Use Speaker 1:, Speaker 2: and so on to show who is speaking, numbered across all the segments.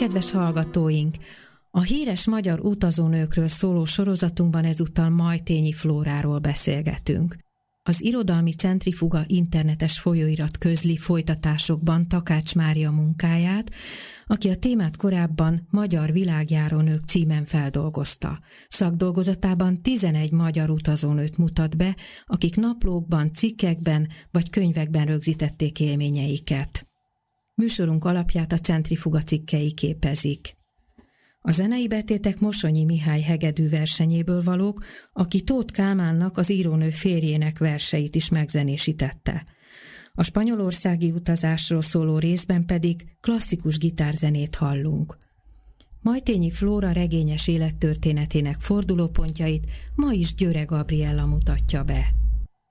Speaker 1: Kedves hallgatóink! A híres magyar utazónőkről szóló sorozatunkban ezúttal Majtényi Flóráról beszélgetünk. Az irodalmi centrifuga internetes folyóirat közli folytatásokban Takács Mária munkáját, aki a témát korábban Magyar világjárónők címen feldolgozta. Szakdolgozatában 11 magyar utazónőt mutat be, akik naplókban, cikkekben vagy könyvekben rögzítették élményeiket. Műsorunk alapját a centrifuga cikkei képezik. A zenei betétek Mosonyi Mihály hegedű versenyéből valók, aki Tóth Kálmánnak az írónő férjének verseit is megzenésítette. A spanyolországi utazásról szóló részben pedig klasszikus gitárzenét hallunk. Majtényi Flóra regényes élettörténetének fordulópontjait ma is Györe Gabriella mutatja be.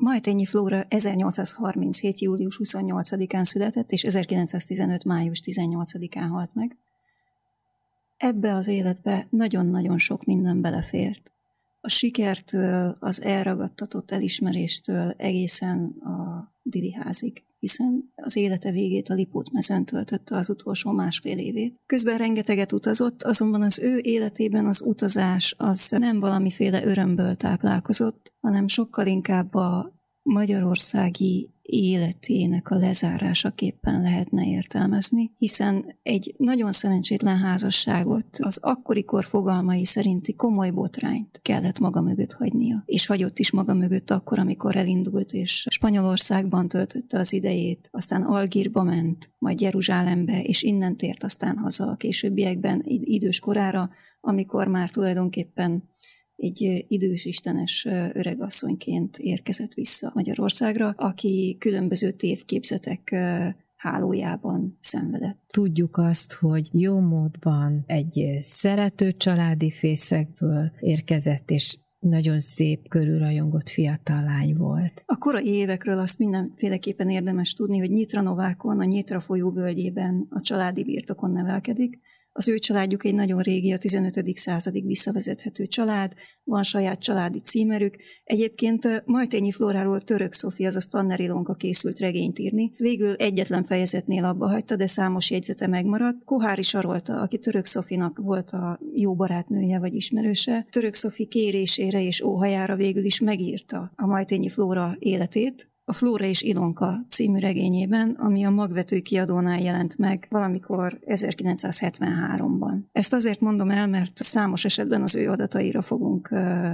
Speaker 2: Majtényi Flóra 1837. július 28-án született, és 1915. május 18-án halt meg. Ebbe az életbe nagyon-nagyon sok minden belefért. A sikertől, az elragadtatott elismeréstől egészen a diriházig, hiszen az élete végét a Lipót mezőn töltötte az utolsó másfél évét. Közben rengeteget utazott, azonban az ő életében az utazás az nem valamiféle örömből táplálkozott, hanem sokkal inkább a magyarországi életének a lezárásaképpen lehetne értelmezni, hiszen egy nagyon szerencsétlen házasságot az akkori kor fogalmai szerinti komoly botrányt kellett maga mögött hagynia. És hagyott is maga mögött akkor, amikor elindult, és Spanyolországban töltötte az idejét, aztán Algírba ment, majd Jeruzsálembe, és innen tért aztán haza a későbbiekben idős korára, amikor már tulajdonképpen egy idős istenes öregasszonyként érkezett vissza Magyarországra, aki különböző tévképzetek hálójában szenvedett.
Speaker 1: Tudjuk azt, hogy jó módban egy szerető családi fészekből érkezett, és nagyon szép, körülrajongott fiatal lány volt.
Speaker 2: A korai évekről azt mindenféleképpen érdemes tudni, hogy Nyitra-Novákon, a Nyitra folyó völgyében a családi birtokon nevelkedik, az ő családjuk egy nagyon régi, a 15. századig visszavezethető család, van saját családi címerük. Egyébként Majtényi Flóráról Török Szofi, azaz Tanner Ilonka készült regényt írni. Végül egyetlen fejezetnél abba hagyta, de számos jegyzete megmaradt. Kohári Sarolta, aki Török Szofinak volt a jó barátnője vagy ismerőse, Török Szofi kérésére és óhajára végül is megírta a Majtényi Flóra életét, a Flóra és Ilonka című regényében, ami a magvető kiadónál jelent meg valamikor 1973-ban. Ezt azért mondom el, mert számos esetben az ő adataira fogunk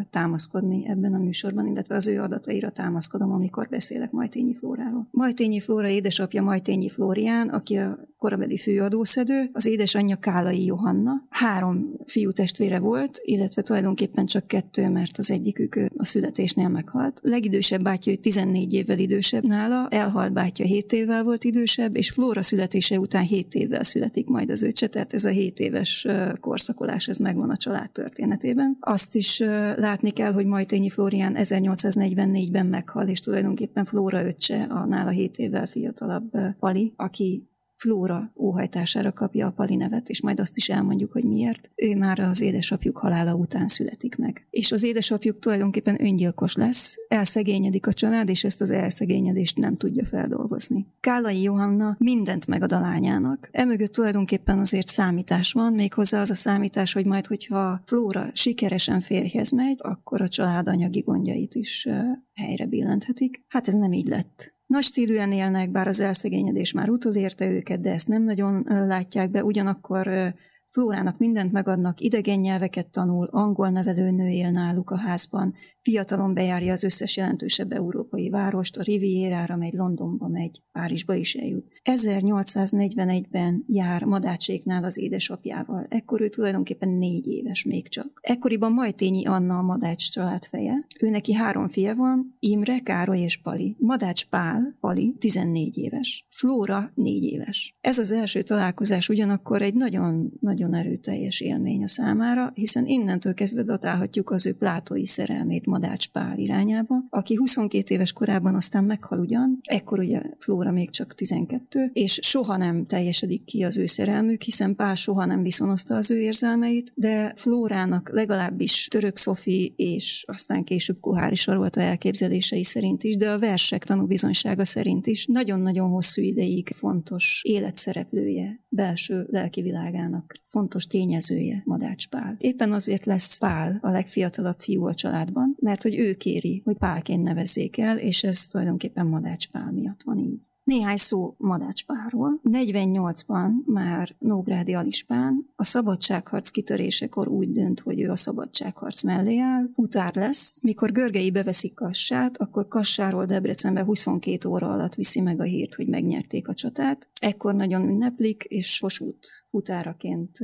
Speaker 2: támaszkodni ebben a műsorban, illetve az ő adataira támaszkodom, amikor beszélek Majtényi Flóráról. Majtényi Flóra édesapja Majtényi Flórián, aki a korabeli főadószedő, az édesanyja Kálai Johanna. Három fiú testvére volt, illetve tulajdonképpen csak kettő, mert az egyikük a születésnél meghalt. Legidősebb bátyja 14 évvel idősebb nála, elhalt bátyja 7 évvel volt idősebb, és Flóra születése után 7 évvel születik majd az öccse, tehát ez a 7 éves korszakolás, ez megvan a család történetében. Azt is látni kell, hogy Majtényi Flórián 1844-ben meghal, és tulajdonképpen Flóra öccse, a nála 7 évvel fiatalabb Pali, aki Flóra óhajtására kapja a Pali nevet, és majd azt is elmondjuk, hogy miért. Ő már az édesapjuk halála után születik meg. És az édesapjuk tulajdonképpen öngyilkos lesz, elszegényedik a család, és ezt az elszegényedést nem tudja feldolgozni. Kálai Johanna mindent megad a lányának. Emögött tulajdonképpen azért számítás van, méghozzá az a számítás, hogy majd, hogyha Flóra sikeresen férjhez megy, akkor a család anyagi gondjait is helyre billenthetik. Hát ez nem így lett. Nagy stílűen élnek, bár az elszegényedés már utolérte őket, de ezt nem nagyon látják be, ugyanakkor Flórának mindent megadnak, idegen nyelveket tanul, angol nevelőnő él náluk a házban, fiatalon bejárja az összes jelentősebb európai várost, a Rivierára megy, Londonba megy, Párizsba is eljut. 1841-ben jár Madácséknál az édesapjával. Ekkor ő tulajdonképpen négy éves még csak. Ekkoriban Majtényi Anna a Madács család feje. Ő neki három fia van, Imre, Károly és Pali. Madács Pál, Pali, 14 éves. Flóra, négy éves. Ez az első találkozás ugyanakkor egy nagyon-nagyon erőteljes élmény a számára, hiszen innentől kezdve datálhatjuk az ő plátói szerelmét Madács Pál irányába, aki 22 éves korában aztán meghal ugyan, ekkor ugye Flóra még csak 12, és soha nem teljesedik ki az ő szerelmük, hiszen Pál soha nem viszonozta az ő érzelmeit, de Flórának legalábbis Török Szofi és aztán később Kohári Sarolta elképzelései szerint is, de a versek tanúbizonysága szerint is nagyon-nagyon hosszú ideig fontos életszereplője belső lelki világának, fontos tényezője Madács Pál. Éppen azért lesz Pál a legfiatalabb fiú a családban, mert hogy ő kéri, hogy Pálként nevezzék el, és ez tulajdonképpen Madács Pál miatt van így. Néhány szó Madácspáról. 48-ban már Nógrádi Alispán a szabadságharc kitörésekor úgy dönt, hogy ő a szabadságharc mellé áll, utár lesz. Mikor Görgei beveszik Kassát, akkor Kassáról Debrecenbe 22 óra alatt viszi meg a hírt, hogy megnyerték a csatát. Ekkor nagyon ünneplik, és Kossuth futáraként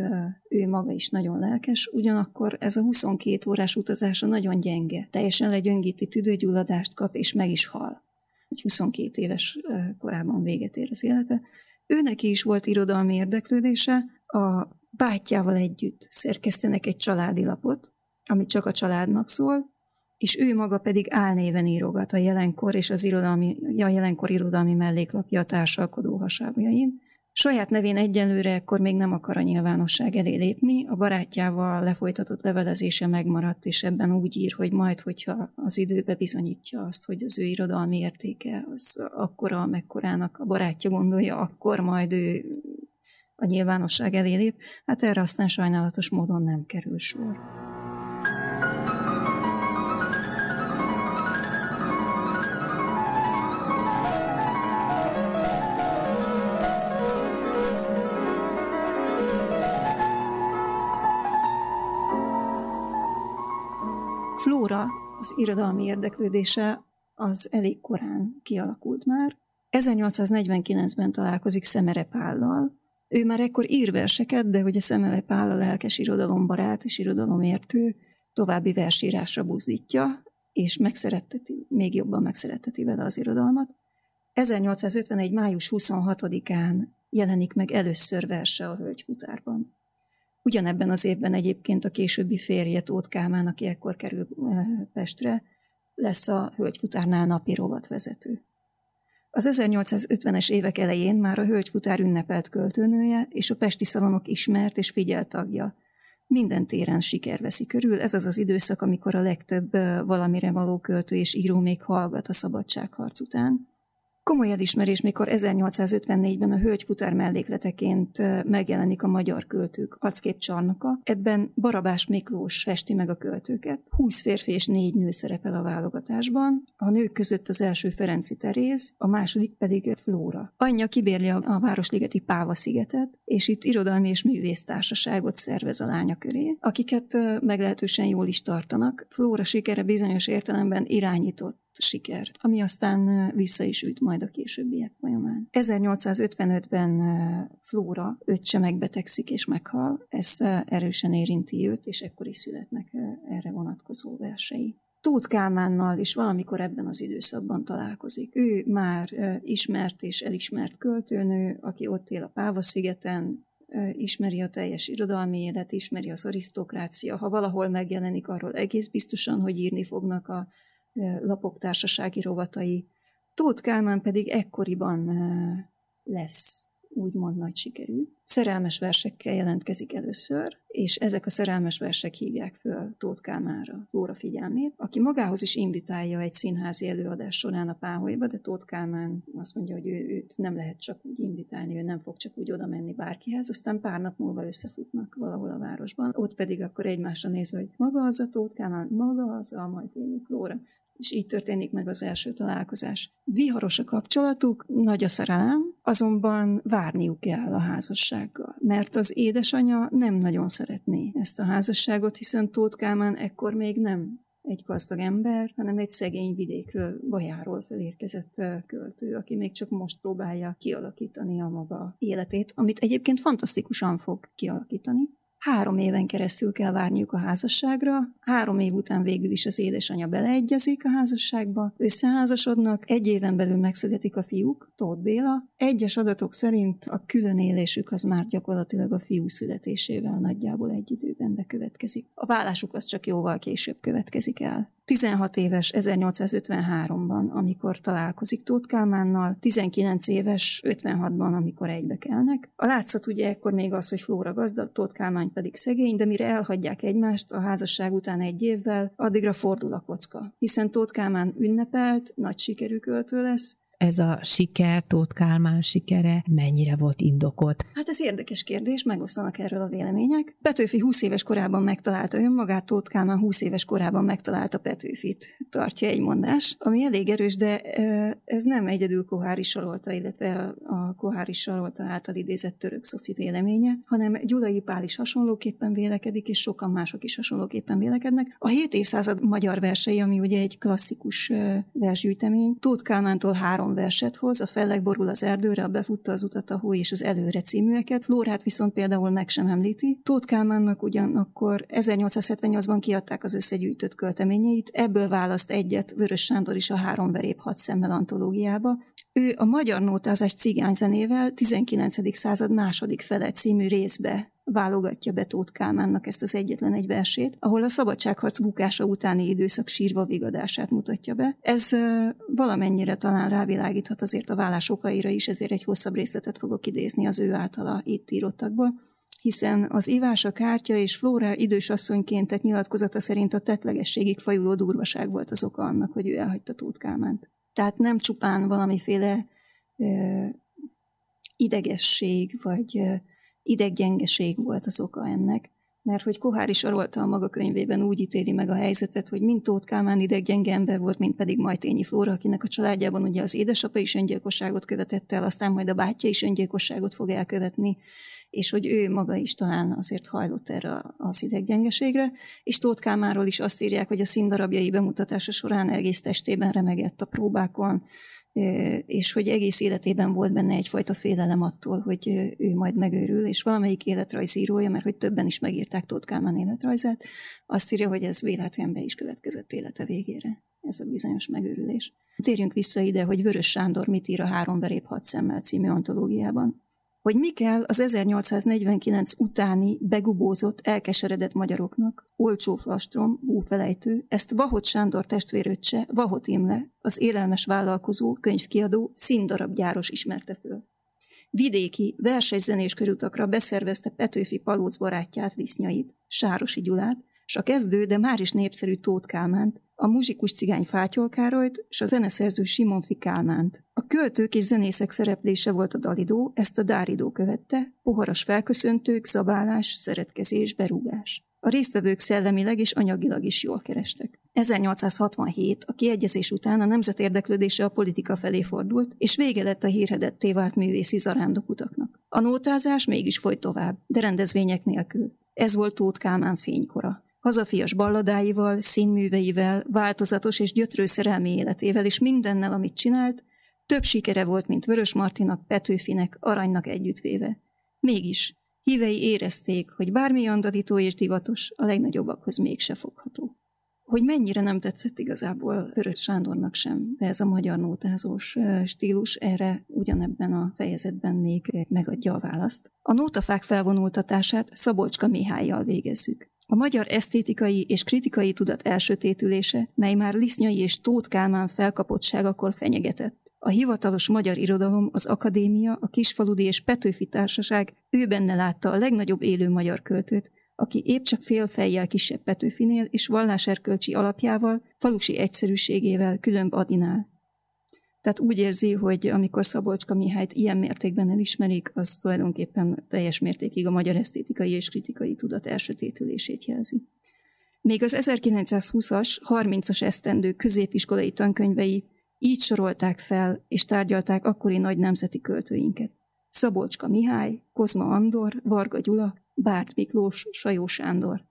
Speaker 2: ő maga is nagyon lelkes, ugyanakkor ez a 22 órás utazása nagyon gyenge. Teljesen legyöngíti, tüdőgyulladást kap, és meg is hal hogy 22 éves korában véget ér az élete. Ő neki is volt irodalmi érdeklődése, a bátyjával együtt szerkesztenek egy családi lapot, ami csak a családnak szól, és ő maga pedig álnéven írogat a jelenkor és az irodalmi, a jelenkor irodalmi melléklapja a társalkodó hasábjain, Saját nevén egyenlőre ekkor még nem akar a nyilvánosság elé lépni, a barátjával lefolytatott levelezése megmaradt, és ebben úgy ír, hogy majd, hogyha az időbe bizonyítja azt, hogy az ő irodalmi értéke az akkora, mekkorának a barátja gondolja, akkor majd ő a nyilvánosság elé lép. Hát erre aztán sajnálatos módon nem kerül sor. Flóra, az irodalmi érdeklődése az elég korán kialakult már. 1849-ben találkozik Szemere Pállal. Ő már ekkor ír verseket, de hogy a Szemere Pál a lelkes irodalombarát és irodalomértő további versírásra buzdítja, és megszeretteti, még jobban megszeretteti vele az irodalmat. 1851. május 26-án jelenik meg először verse a Hölgyfutárban. Ugyanebben az évben egyébként a későbbi férje Tóth Kálmán, aki ekkor kerül Pestre, lesz a Hölgyfutárnál napi rovatvezető. Az 1850-es évek elején már a Hölgyfutár ünnepelt költőnője és a pesti szalonok ismert és figyelt tagja. Minden téren siker veszi körül, ez az az időszak, amikor a legtöbb valamire való költő és író még hallgat a szabadságharc után. Komoly elismerés, mikor 1854-ben a Hölgyfutár mellékleteként megjelenik a magyar költők arcképcsarnoka. Ebben Barabás Miklós festi meg a költőket. 20 férfi és 4 nő szerepel a válogatásban. A nők között az első Ferenci Teréz, a második pedig Flóra. Anyja kibérli a Városligeti Páva szigetet, és itt irodalmi és művésztársaságot szervez a lánya köré, akiket meglehetősen jól is tartanak. Flóra sikere bizonyos értelemben irányított siker, ami aztán vissza is üt majd a későbbiek folyamán. 1855-ben Flóra öccse megbetegszik és meghal, ez erősen érinti őt, és ekkor is születnek erre vonatkozó versei. Tóth Kálmánnal is valamikor ebben az időszakban találkozik. Ő már ismert és elismert költőnő, aki ott él a Pávaszigeten, ismeri a teljes irodalmi élet, ismeri az arisztokrácia. Ha valahol megjelenik, arról egész biztosan, hogy írni fognak a lapok társasági rovatai. Tóth Kálmán pedig ekkoriban lesz úgymond nagy sikerű. Szerelmes versekkel jelentkezik először, és ezek a szerelmes versek hívják föl Tóth Kálmánra Lóra figyelmét, aki magához is invitálja egy színházi előadás során a páholyba, de Tóth Kálmán azt mondja, hogy ő, őt nem lehet csak úgy invitálni, ő nem fog csak úgy oda menni bárkihez, aztán pár nap múlva összefutnak valahol a városban, ott pedig akkor egymásra nézve, hogy maga az a Tóth Kálmán, maga az a Majténi Flóra, és így történik meg az első találkozás. Viharos a kapcsolatuk, nagy a szerelem, azonban várniuk kell a házassággal, mert az édesanyja nem nagyon szeretné ezt a házasságot, hiszen Tóth Kálmán ekkor még nem egy gazdag ember, hanem egy szegény vidékről, bajáról felérkezett költő, aki még csak most próbálja kialakítani a maga életét, amit egyébként fantasztikusan fog kialakítani. Három éven keresztül kell várniuk a házasságra, három év után végül is az édesanyja beleegyezik a házasságba, összeházasodnak, egy éven belül megszületik a fiúk, Tóth Béla. Egyes adatok szerint a különélésük az már gyakorlatilag a fiú születésével nagyjából egy időben bekövetkezik. A vállásuk az csak jóval később következik el. 16 éves 1853-ban, amikor találkozik Tóth Kálmánnal, 19 éves 56-ban, amikor egybekelnek. A látszat ugye ekkor még az, hogy Flóra gazdag, Tóth Kálmány pedig szegény, de mire elhagyják egymást a házasság után egy évvel, addigra fordul a kocka. Hiszen Tóth Kálmán ünnepelt, nagy sikerű költő lesz,
Speaker 1: ez a siker, Tóth Kálmán sikere mennyire volt indokolt?
Speaker 2: Hát ez érdekes kérdés, megosztanak erről a vélemények. Petőfi 20 éves korában megtalálta önmagát, Tóth Kálmán 20 éves korában megtalálta Petőfit, tartja egy mondás, ami elég erős, de ez nem egyedül Kohári Sarolta, illetve a Kohári Sarolta által idézett török Szofi véleménye, hanem Gyulai Pál is hasonlóképpen vélekedik, és sokan mások is hasonlóképpen vélekednek. A 7 évszázad magyar versei, ami ugye egy klasszikus versgyűjtemény, Tóth Kálmántól három három verset hoz, a fellek borul az erdőre, a befutta az utat a hó és az előre címűeket, Lórát viszont például meg sem említi. Tóth Kálmánnak ugyanakkor 1878-ban kiadták az összegyűjtött költeményeit, ebből választ egyet Vörös Sándor is a Három verép hat szemmel antológiába, ő a magyar nótázás cigányzenével 19. század második fele című részbe válogatja be Tóth Kálmánnak ezt az egyetlen egy versét, ahol a szabadságharc bukása utáni időszak sírva vigadását mutatja be. Ez valamennyire talán rávilágíthat azért a vállás okaira is, ezért egy hosszabb részletet fogok idézni az ő általa itt írottakból hiszen az ivás, a kártya és Flóra idős asszonyként tett nyilatkozata szerint a tetlegességig fajuló durvaság volt az oka annak, hogy ő elhagyta Tóth Kálmánt. Tehát nem csupán valamiféle ö, idegesség, vagy ideggyengeség volt az oka ennek, mert hogy Kohár is arolta a maga könyvében úgy ítéli meg a helyzetet, hogy mind Tóth Kálmán ideggyenge ember volt, mint pedig Majtényi Flóra, akinek a családjában ugye az édesapa is öngyilkosságot követett el, aztán majd a bátyja is öngyilkosságot fog elkövetni, és hogy ő maga is talán azért hajlott erre az ideggyengeségre, és Tóth Kálmáról is azt írják, hogy a színdarabjai bemutatása során egész testében remegett a próbákon, és hogy egész életében volt benne egyfajta félelem attól, hogy ő majd megőrül, és valamelyik életrajzírója, mert hogy többen is megírták Tóth Kálmán életrajzát, azt írja, hogy ez véletlenül be is következett élete végére, ez a bizonyos megőrülés. Térjünk vissza ide, hogy Vörös Sándor mit ír a Három verép hat szemmel című antológiában hogy mi kell az 1849 utáni begubózott, elkeseredett magyaroknak, olcsó flastrom, búfelejtő, ezt Vahot Sándor testvéröccse, Vahot Imle, az élelmes vállalkozó, könyvkiadó, színdarabgyáros ismerte föl. Vidéki, versenyzenés körutakra beszervezte Petőfi Palóc barátját, Lisznyait, Sárosi Gyulát, s a kezdő, de már is népszerű Tóth Kálmánt, a muzsikus cigány Fátyol Károlyt és a zeneszerző Simonfi Kálmánt. A költők és zenészek szereplése volt a dalidó, ezt a dáridó követte, poharas felköszöntők, zabálás, szeretkezés, berúgás. A résztvevők szellemileg és anyagilag is jól kerestek. 1867 a kiegyezés után a nemzet érdeklődése a politika felé fordult, és vége lett a hírhedetté vált művészi zarándokutaknak. A nótázás mégis folyt tovább, de rendezvények nélkül. Ez volt Tóth Kálmán fénykora hazafias balladáival, színműveivel, változatos és gyötrő szerelmi életével, és mindennel, amit csinált, több sikere volt, mint Vörös Martinak, Petőfinek, Aranynak együttvéve. Mégis, hívei érezték, hogy bármi andalító és divatos, a legnagyobbakhoz mégse fogható. Hogy mennyire nem tetszett igazából Vörös Sándornak sem ez a magyar nótázós stílus, erre ugyanebben a fejezetben még megadja a választ. A nótafák felvonultatását Szabolcska Mihályjal végezzük. A magyar esztétikai és kritikai tudat elsötétülése, mely már Lisznyai és Tóth Kálmán felkapottságakor fenyegetett. A hivatalos magyar irodalom, az akadémia, a kisfaludi és Petőfi társaság ő benne látta a legnagyobb élő magyar költőt, aki épp csak fél fejjel kisebb Petőfinél és valláserkölcsi alapjával, falusi egyszerűségével különb Adinál. Tehát úgy érzi, hogy amikor Szabolcska Mihályt ilyen mértékben elismerik, az tulajdonképpen teljes mértékig a magyar esztétikai és kritikai tudat elsötétülését jelzi. Még az 1920-as, 30-as esztendő középiskolai tankönyvei így sorolták fel és tárgyalták akkori nagy nemzeti költőinket. Szabolcska Mihály, Kozma Andor, Varga Gyula, Bárt Miklós, Sajó Sándor.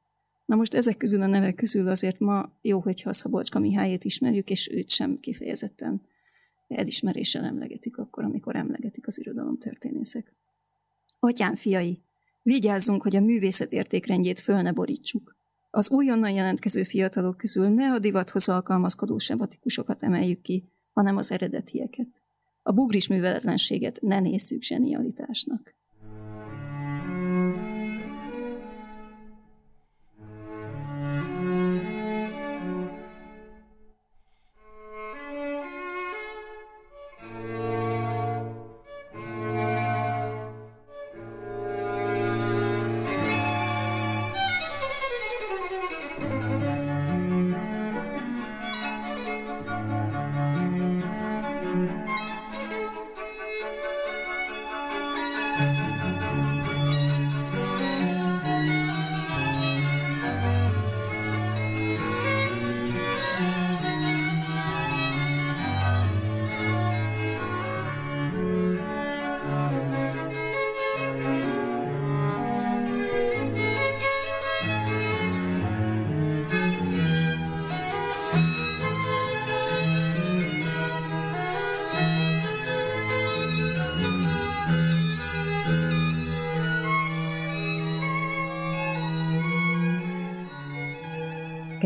Speaker 2: Na most ezek közül a nevek közül azért ma jó, hogyha Szabolcska Mihályét ismerjük, és őt sem kifejezetten elismeréssel emlegetik akkor, amikor emlegetik az irodalomtörténészek. Atyám fiai, vigyázzunk, hogy a művészet értékrendjét föl ne borítsuk. Az újonnan jelentkező fiatalok közül ne a divathoz alkalmazkodó sematikusokat emeljük ki, hanem az eredetieket. A bugris műveletlenséget ne nézzük zsenialitásnak.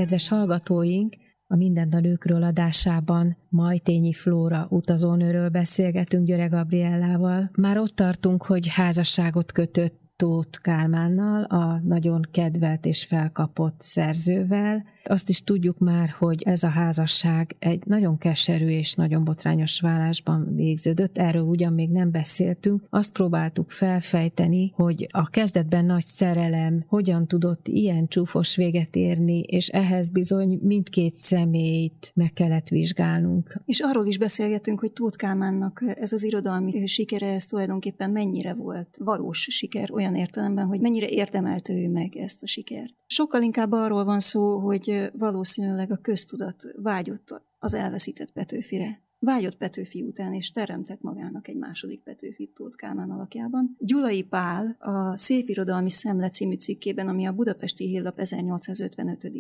Speaker 1: Kedves hallgatóink, a Mindent a nőkről adásában Majtényi Flóra utazónőről beszélgetünk Györe Gabriellával. Már ott tartunk, hogy házasságot kötött Tóth Kálmánnal, a nagyon kedvelt és felkapott szerzővel, azt is tudjuk már, hogy ez a házasság egy nagyon keserű és nagyon botrányos vállásban végződött, erről ugyan még nem beszéltünk. Azt próbáltuk felfejteni, hogy a kezdetben nagy szerelem hogyan tudott ilyen csúfos véget érni, és ehhez bizony mindkét személyt meg kellett vizsgálnunk.
Speaker 2: És arról is beszélgetünk, hogy Tóth Kálmánnak ez az irodalmi sikere, ez tulajdonképpen mennyire volt valós siker olyan értelemben, hogy mennyire érdemelte ő meg ezt a sikert. Sokkal inkább arról van szó, hogy valószínűleg a köztudat vágyott az elveszített Petőfire. Vágyott Petőfi után, és teremtett magának egy második Petőfit Tóth Kálmán alakjában. Gyulai Pál a Szépirodalmi Szemle című cikkében, ami a Budapesti Hírlap 1855.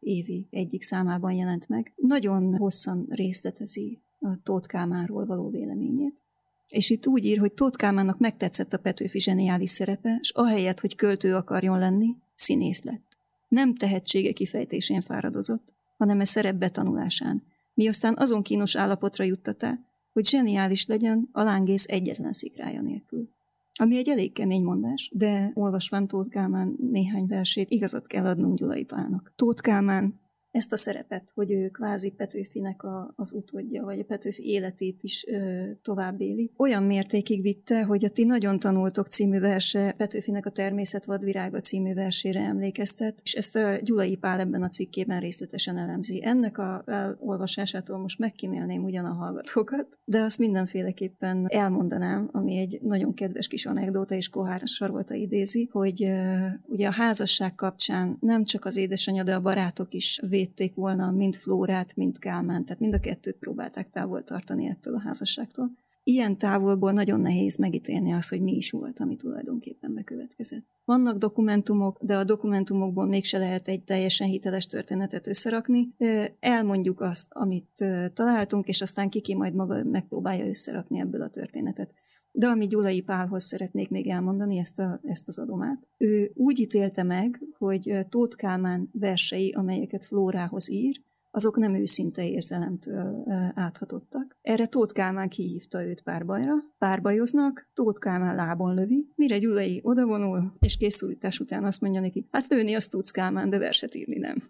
Speaker 2: évi egyik számában jelent meg, nagyon hosszan részletezi a Tóth Kálmánról való véleményét. És itt úgy ír, hogy Tóth Kálmánnak megtetszett a Petőfi zseniális szerepe, és ahelyett, hogy költő akarjon lenni, színész lett. Nem tehetsége kifejtésén fáradozott, hanem e szerep betanulásán, mi aztán azon kínos állapotra juttatá, hogy zseniális legyen a lángész egyetlen szikrája nélkül. Ami egy elég kemény mondás, de olvasván Tóth Kálmán néhány versét igazat kell adnunk Gyulai Pálnak. Tóth Kálmán ezt a szerepet, hogy ő kvázi Petőfinek a, az utódja, vagy a Petőfi életét is ö, tovább éli. Olyan mértékig vitte, hogy a Ti nagyon tanultok című verse Petőfinek a Természet vadvirága című versére emlékeztet, és ezt a Gyulai Pál ebben a cikkében részletesen elemzi. Ennek a olvasásától most megkímélném ugyan a hallgatókat, de azt mindenféleképpen elmondanám, ami egy nagyon kedves kis anekdóta és Kohár Sarolta idézi, hogy ö, ugye a házasság kapcsán nem csak az édesanyja, de a barátok is véd védték volna mind Flórát, mind Kálmán, tehát mind a kettőt próbálták távol tartani ettől a házasságtól. Ilyen távolból nagyon nehéz megítélni azt, hogy mi is volt, ami tulajdonképpen bekövetkezett. Vannak dokumentumok, de a dokumentumokból mégse lehet egy teljesen hiteles történetet összerakni. Elmondjuk azt, amit találtunk, és aztán kiki majd maga megpróbálja összerakni ebből a történetet. De ami Gyulai Pálhoz szeretnék még elmondani ezt, a, ezt az adomát. Ő úgy ítélte meg, hogy Tóth Kálmán versei, amelyeket Flórához ír, azok nem őszinte érzelemtől áthatottak. Erre Tóth Kálmán kihívta őt párbajra, párbajoznak, Tóth Kálmán lábon lövi, mire Gyulai odavonul, és készülítás után azt mondja neki, hát lőni azt tudsz Kálmán, de verset írni nem.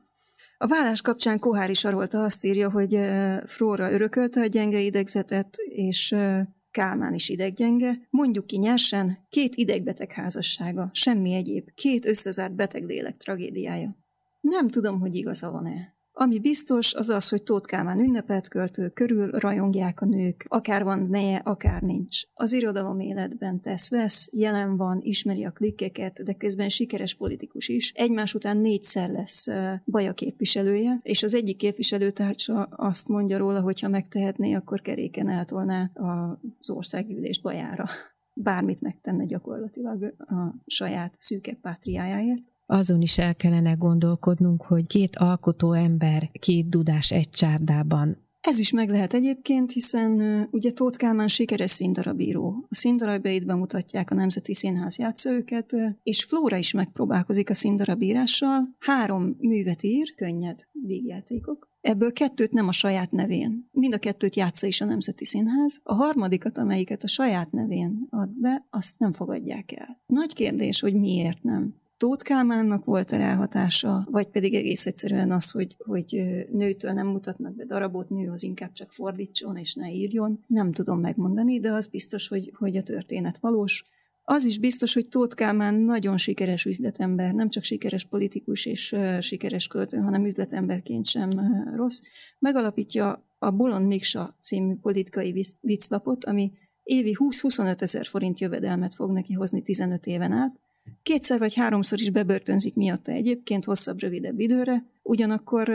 Speaker 2: A vállás kapcsán Kohári Sarolta azt írja, hogy Flóra örökölte a gyenge idegzetet, és Kálmán is ideggyenge, mondjuk ki nyersen, két idegbeteg házassága, semmi egyéb, két összezárt beteg lélek tragédiája. Nem tudom, hogy igaza van-e. Ami biztos, az az, hogy Tóth Kálmán ünnepelt költő körül rajongják a nők, akár van neje, akár nincs. Az irodalom életben tesz-vesz, jelen van, ismeri a klikkeket, de közben sikeres politikus is. Egymás után négyszer lesz Baja képviselője, és az egyik képviselőtársa azt mondja róla, hogy ha megtehetné, akkor keréken eltolná az országgyűlést Bajára. Bármit megtenne gyakorlatilag a saját szűke pátriájáért
Speaker 1: azon is el kellene gondolkodnunk, hogy két alkotó ember, két dudás egy csárdában
Speaker 2: ez is meg lehet egyébként, hiszen ugye Tóth Kálmán sikeres színdarabíró. A színdarabjait bemutatják a Nemzeti Színház játszóőket, uh, és Flóra is megpróbálkozik a színdarabírással. Három művet ír, könnyed vígjátékok. Ebből kettőt nem a saját nevén. Mind a kettőt játsza is a Nemzeti Színház. A harmadikat, amelyiket a saját nevén ad be, azt nem fogadják el. Nagy kérdés, hogy miért nem. Tóth Kálmánnak volt a ráhatása, vagy pedig egész egyszerűen az, hogy, hogy nőtől nem mutatnak be darabot, nő az inkább csak fordítson és ne írjon. Nem tudom megmondani, de az biztos, hogy, hogy a történet valós. Az is biztos, hogy Tóth Kálmán nagyon sikeres üzletember, nem csak sikeres politikus és sikeres költő, hanem üzletemberként sem rossz. Megalapítja a Bolond Miksa című politikai vicclapot, ami évi 20-25 ezer forint jövedelmet fog neki hozni 15 éven át, Kétszer vagy háromszor is bebörtönzik miatta egyébként hosszabb, rövidebb időre, ugyanakkor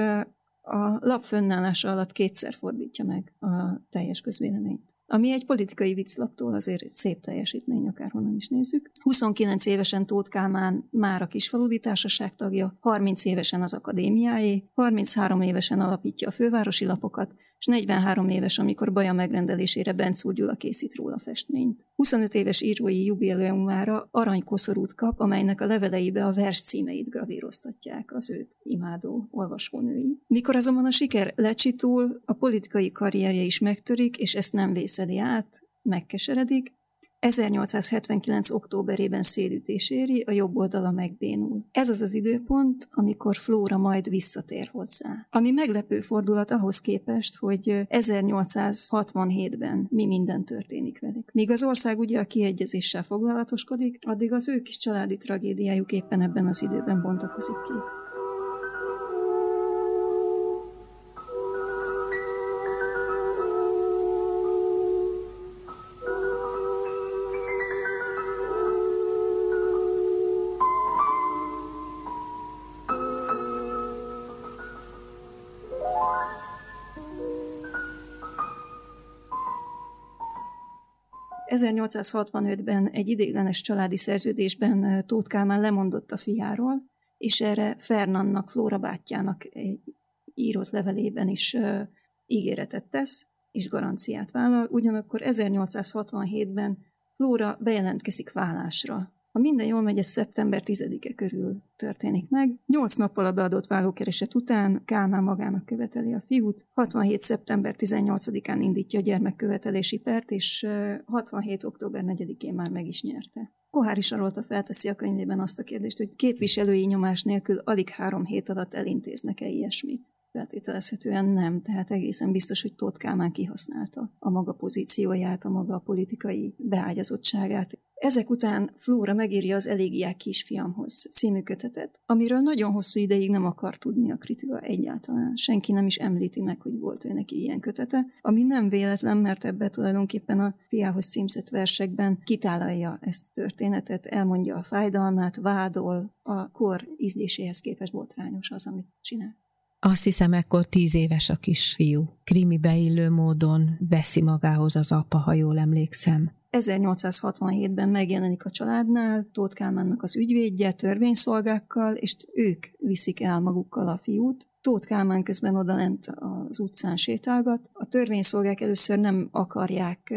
Speaker 2: a lap fönnállása alatt kétszer fordítja meg a teljes közvéleményt. Ami egy politikai vicclaptól azért szép teljesítmény, akárhonnan is nézzük. 29 évesen Tóth Kálmán már a kisfaludi társaság tagja, 30 évesen az akadémiáé, 33 évesen alapítja a fővárosi lapokat, és 43 éves, amikor Baja megrendelésére Bencúr Gyula készít róla festményt. 25 éves írói jubileumára aranykoszorút kap, amelynek a leveleibe a vers címeit gravíroztatják az őt imádó olvasónői. Mikor azonban a siker lecsitul, a politikai karrierje is megtörik, és ezt nem vészedi át, megkeseredik, 1879. októberében szédütés éri, a jobb oldala megbénul. Ez az az időpont, amikor Flóra majd visszatér hozzá. Ami meglepő fordulat ahhoz képest, hogy 1867-ben mi minden történik velük. Míg az ország ugye a kiegyezéssel foglalatoskodik, addig az ő kis családi tragédiájuk éppen ebben az időben bontakozik ki. 1865-ben egy idéglenes családi szerződésben Tóth Kálmán lemondott a fiáról, és erre Fernandnak, Flóra bátyjának egy írott levelében is ígéretet tesz, és garanciát vállal. Ugyanakkor 1867-ben Flóra bejelentkezik vállásra ha minden jól megy, ez szeptember 10-e körül történik meg. Nyolc nappal a beadott vállókereset után Kálmán magának követeli a fiút. 67. szeptember 18-án indítja a gyermekkövetelési pert, és 67. október 4-én már meg is nyerte. Kohári Sarolta felteszi a könyvében azt a kérdést, hogy képviselői nyomás nélkül alig három hét alatt elintéznek-e ilyesmit. Feltételezhetően nem, tehát egészen biztos, hogy Tóth Kálmán kihasználta a maga pozícióját, a maga politikai beágyazottságát. Ezek után Flóra megírja az Elégiák kisfiamhoz című kötetet, amiről nagyon hosszú ideig nem akar tudni a kritika egyáltalán. Senki nem is említi meg, hogy volt ő neki ilyen kötete, ami nem véletlen, mert ebbe tulajdonképpen a fiához címzett versekben kitálalja ezt a történetet, elmondja a fájdalmát, vádol, a kor ízléséhez képest botrányos az, amit csinál.
Speaker 1: Azt hiszem, ekkor tíz éves a kisfiú. Krimi beillő módon veszi magához az apa, ha jól emlékszem.
Speaker 2: 1867-ben megjelenik a családnál Tóth Kálmánnak az ügyvédje törvényszolgákkal, és ők viszik el magukkal a fiút, Tóth Kálmán közben odalent az utcán sétálgat. A törvényszolgák először nem akarják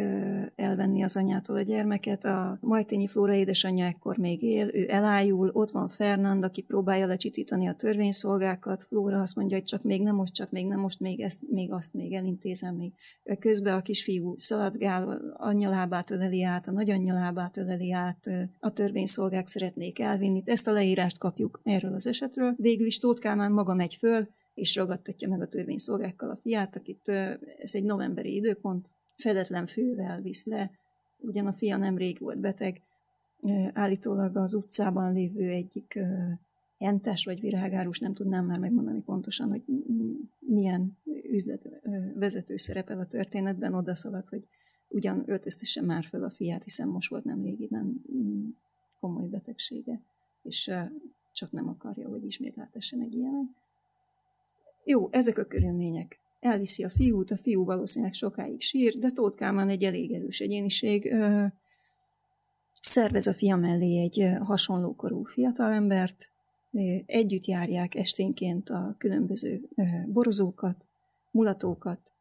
Speaker 2: elvenni az anyától a gyermeket. A Majtényi Flóra édesanyja ekkor még él, ő elájul, ott van Fernand, aki próbálja lecsitítani a törvényszolgákat. Flóra azt mondja, hogy csak még nem most, csak még nem most, még ezt, még azt még elintézem. Még. Közben a kisfiú szaladgál, anyja lábát öleli át, a nagyanyja lábát öleli át, a törvényszolgák szeretnék elvinni. Ezt a leírást kapjuk erről az esetről. Végül is Tóth Kálmán maga megy föl, és ragadtatja meg a törvényszolgákkal a fiát, akit ez egy novemberi időpont, fedetlen fővel visz le, ugyan a fia nem rég volt beteg, állítólag az utcában lévő egyik hentes vagy virágárus, nem tudnám már megmondani pontosan, hogy milyen üzletvezető szerepel a történetben, oda szaladt, hogy ugyan öltöztesse már fel a fiát, hiszen most volt nem régiben komoly betegsége, és csak nem akarja, hogy ismét átessen egy ilyen. Jó, ezek a körülmények. Elviszi a fiút, a fiú valószínűleg sokáig sír, de Tóth Kálmán egy elég erős egyéniség. Szervez a fia mellé egy hasonló korú fiatalembert, együtt járják esténként a különböző borozókat, mulatókat,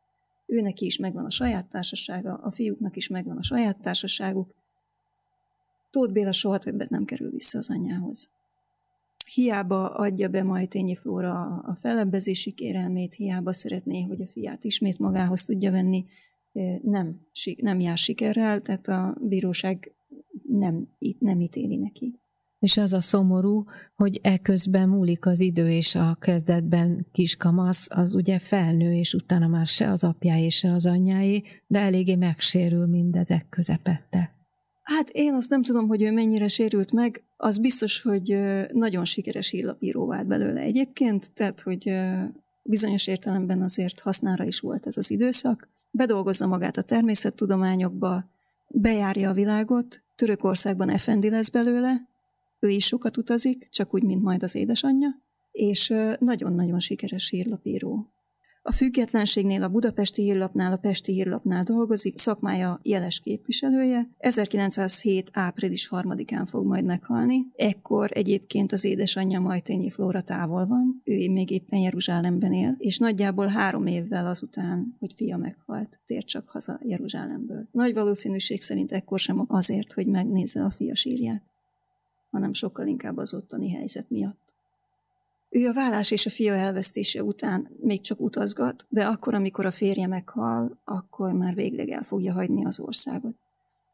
Speaker 2: őnek is megvan a saját társasága, a fiúknak is megvan a saját társaságuk. Tóth Béla soha többet nem kerül vissza az anyjához. Hiába adja be Majtényi Flóra a fellebbezési kérelmét, hiába szeretné, hogy a fiát ismét magához tudja venni, nem, nem jár sikerrel, tehát a bíróság nem, nem ítéli neki.
Speaker 1: És az a szomorú, hogy eközben múlik az idő, és a kezdetben kiskamasz, az ugye felnő, és utána már se az apjáé, se az anyjáé, de eléggé megsérül mindezek közepette.
Speaker 2: Hát én azt nem tudom, hogy ő mennyire sérült meg, az biztos, hogy nagyon sikeres hírlapíró vált belőle egyébként, tehát, hogy bizonyos értelemben azért hasznára is volt ez az időszak. Bedolgozza magát a természettudományokba, bejárja a világot, Törökországban effendi lesz belőle, ő is sokat utazik, csak úgy, mint majd az édesanyja, és nagyon-nagyon sikeres hírlapíró. A függetlenségnél, a budapesti hírlapnál, a pesti hírlapnál dolgozik, szakmája jeles képviselője. 1907. április 3-án fog majd meghalni. Ekkor egyébként az édesanyja Majtényi Flóra távol van, ő még éppen Jeruzsálemben él, és nagyjából három évvel azután, hogy fia meghalt, tér csak haza Jeruzsálemből. Nagy valószínűség szerint ekkor sem azért, hogy megnézze a fia sírját hanem sokkal inkább az ottani helyzet miatt. Ő a vállás és a fia elvesztése után még csak utazgat, de akkor, amikor a férje meghal, akkor már végleg el fogja hagyni az országot.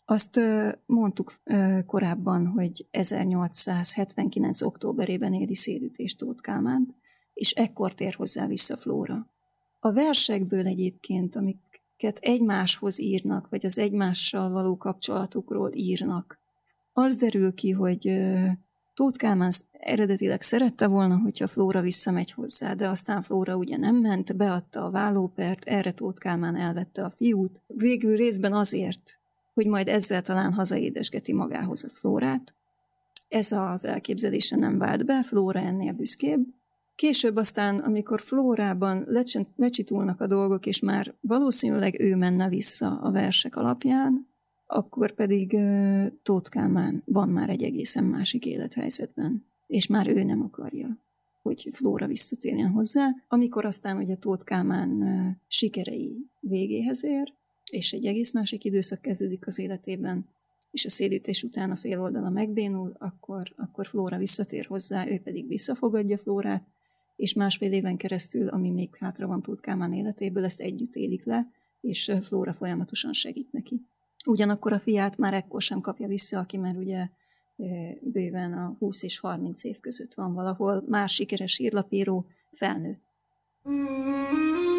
Speaker 2: Azt mondtuk korábban, hogy 1879. októberében éri szédütés Tóth Kálmánt, és ekkor tér hozzá vissza Flóra. A versekből egyébként, amiket egymáshoz írnak, vagy az egymással való kapcsolatukról írnak, az derül ki, hogy Tóth Kálmán eredetileg szerette volna, hogyha Flóra visszamegy hozzá, de aztán Flóra ugye nem ment, beadta a vállópert, erre Tóth Kálmán elvette a fiút. Végül részben azért, hogy majd ezzel talán hazaédesgeti magához a Flórát. Ez az elképzelése nem vált be, Flóra ennél büszkébb. Később aztán, amikor Flórában lecsitulnak a dolgok, és már valószínűleg ő menne vissza a versek alapján, akkor pedig Tóth Kálmán van már egy egészen másik élethelyzetben, és már ő nem akarja, hogy Flóra visszatérjen hozzá. Amikor aztán ugye Tóth Kálmán sikerei végéhez ér, és egy egész másik időszak kezdődik az életében, és a szédítés után a fél oldala megbénul, akkor, akkor Flóra visszatér hozzá, ő pedig visszafogadja Flórát, és másfél éven keresztül, ami még hátra van Tóth Kálmán életéből, ezt együtt élik le, és Flóra folyamatosan segít neki. Ugyanakkor a fiát már ekkor sem kapja vissza, aki már ugye bőven a 20 és 30 év között van valahol, már sikeres írlapíró, felnőtt. Mm-hmm.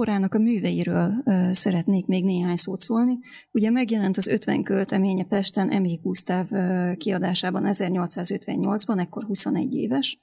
Speaker 2: Flórának a műveiről szeretnék még néhány szót szólni. Ugye megjelent az 50 költeménye Pesten Emil Gusztáv kiadásában 1858-ban, ekkor 21 éves,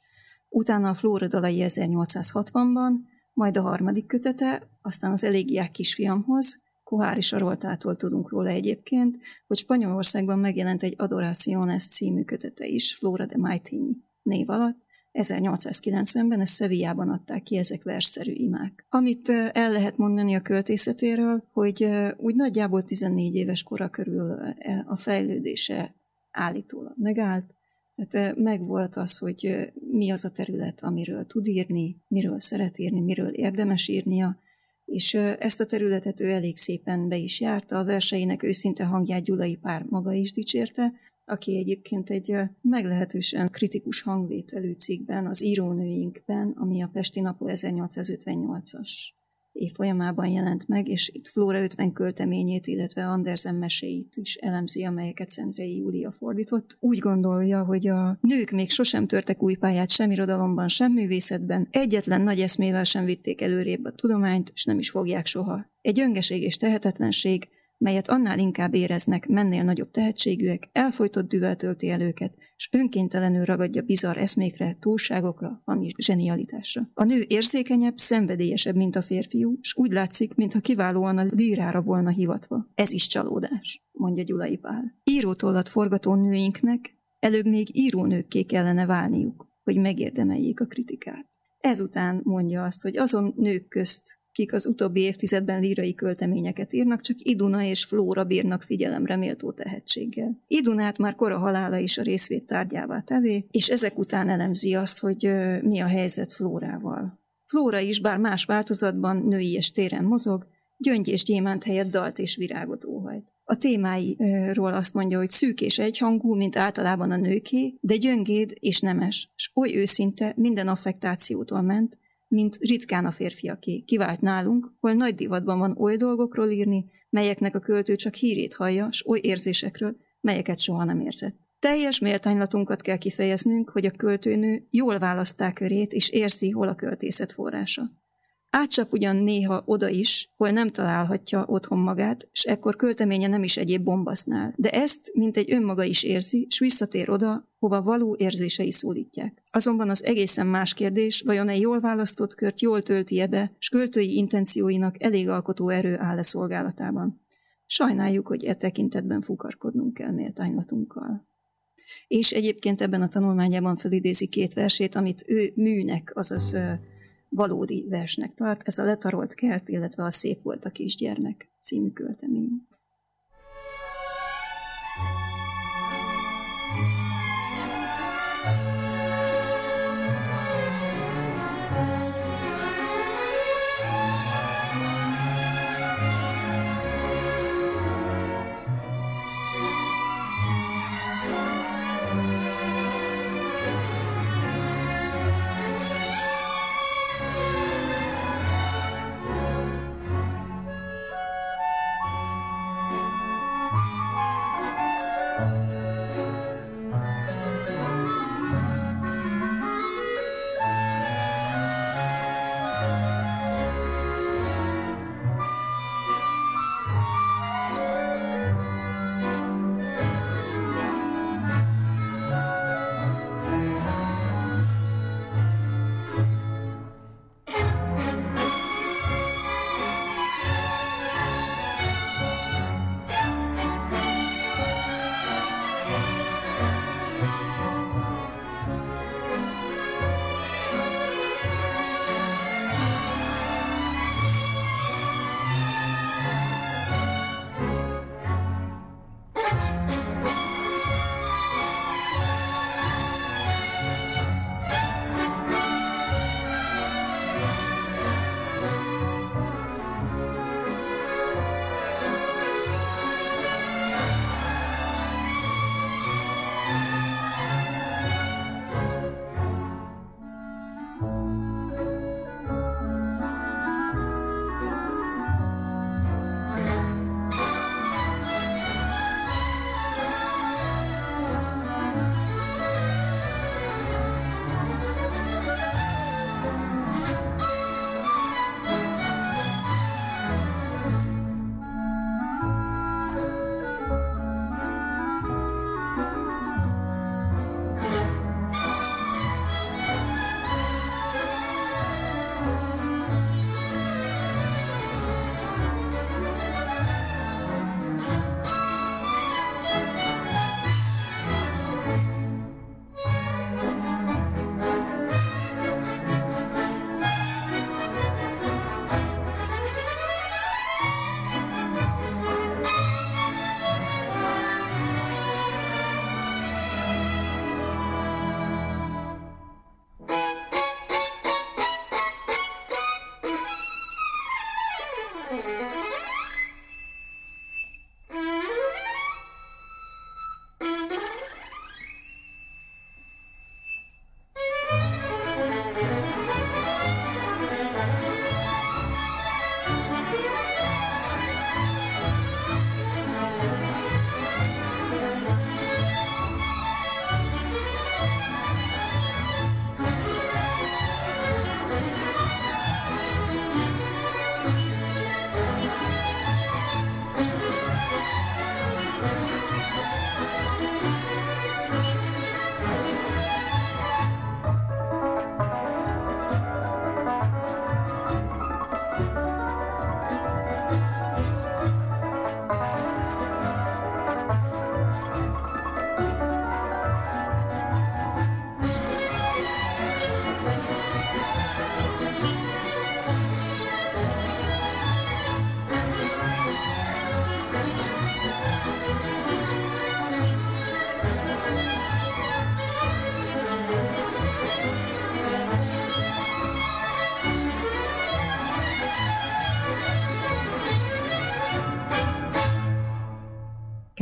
Speaker 2: utána a Flóra dalai 1860-ban, majd a harmadik kötete, aztán az Elégiák kisfiamhoz, Kohári Saroltától tudunk róla egyébként, hogy Spanyolországban megjelent egy Adoraciones című kötete is, Flora de Maitini név alatt, 1890-ben ezt Szevijában adták ki ezek versszerű imák. Amit el lehet mondani a költészetéről, hogy úgy nagyjából 14 éves kora körül a fejlődése állítólag megállt, tehát megvolt az, hogy mi az a terület, amiről tud írni, miről szeret írni, miről érdemes írnia, és ezt a területet ő elég szépen be is járta, a verseinek őszinte hangját Gyulai Pár maga is dicsérte, aki egyébként egy meglehetősen kritikus hangvételű cikkben, az írónőinkben, ami a Pesti Napó 1858-as év folyamában jelent meg, és itt Flóra 50 költeményét, illetve Andersen meséit is elemzi, amelyeket Szentrei Júlia fordított. Úgy gondolja, hogy a nők még sosem törtek új pályát sem irodalomban, sem művészetben, egyetlen nagy eszmével sem vitték előrébb a tudományt, és nem is fogják soha. Egy öngeség és tehetetlenség, melyet annál inkább éreznek, mennél nagyobb tehetségűek, elfolytott düvel tölti el őket, és önkéntelenül ragadja bizarr eszmékre, túlságokra, ami zsenialitásra. A nő érzékenyebb, szenvedélyesebb, mint a férfiú, és úgy látszik, mintha kiválóan a lírára volna hivatva. Ez is csalódás, mondja Gyulai Pál. Írótollat forgató nőinknek előbb még írónőkké kellene válniuk, hogy megérdemeljék a kritikát. Ezután mondja azt, hogy azon nők közt, kik az utóbbi évtizedben lírai költeményeket írnak, csak Iduna és Flóra bírnak figyelemre méltó tehetséggel. Idunát már kora halála is a részvét tárgyává tevé, és ezek után elemzi azt, hogy mi a helyzet Flórával. Flóra is, bár más változatban női és téren mozog, gyöngy és gyémánt helyett dalt és virágot óhajt. A témáiról azt mondja, hogy szűk és egyhangú, mint általában a nőké, de gyöngéd és nemes, s oly őszinte minden affektációtól ment, mint ritkán a férfiaké. Kivált nálunk, hol nagy divatban van oly dolgokról írni, melyeknek a költő csak hírét hallja, s oly érzésekről, melyeket soha nem érzett. Teljes méltánylatunkat kell kifejeznünk, hogy a költőnő jól választák körét, és érzi, hol a költészet forrása. Átcsap ugyan néha oda is, hol nem találhatja otthon magát, és ekkor költeménye nem is egyéb bombasznál. De ezt, mint egy önmaga is érzi, s visszatér oda, hova való érzései szólítják. Azonban az egészen más kérdés, vajon egy jól választott kört jól tölti be, s költői intencióinak elég alkotó erő áll-e szolgálatában. Sajnáljuk, hogy e tekintetben fukarkodnunk kell méltánylatunkkal. És egyébként ebben a tanulmányában felidézi két versét, amit ő műnek, azaz valódi versnek tart. Ez a letarolt kert, illetve a Szép volt a kisgyermek című költemény.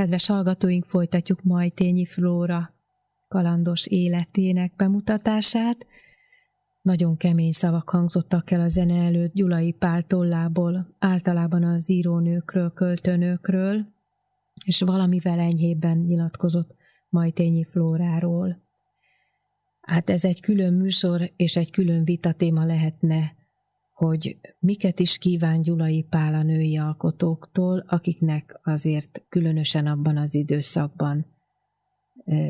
Speaker 1: Kedves hallgatóink, folytatjuk Majtényi Flóra kalandos életének bemutatását. Nagyon kemény szavak hangzottak el a zene előtt Gyulai Pál tollából, általában az írónőkről, költőnőkről, és valamivel enyhébben nyilatkozott Majtényi Flóráról. Hát ez egy külön műsor és egy külön vitatéma lehetne, hogy miket is kíván Gyulai Pál a női alkotóktól, akiknek azért különösen abban az időszakban,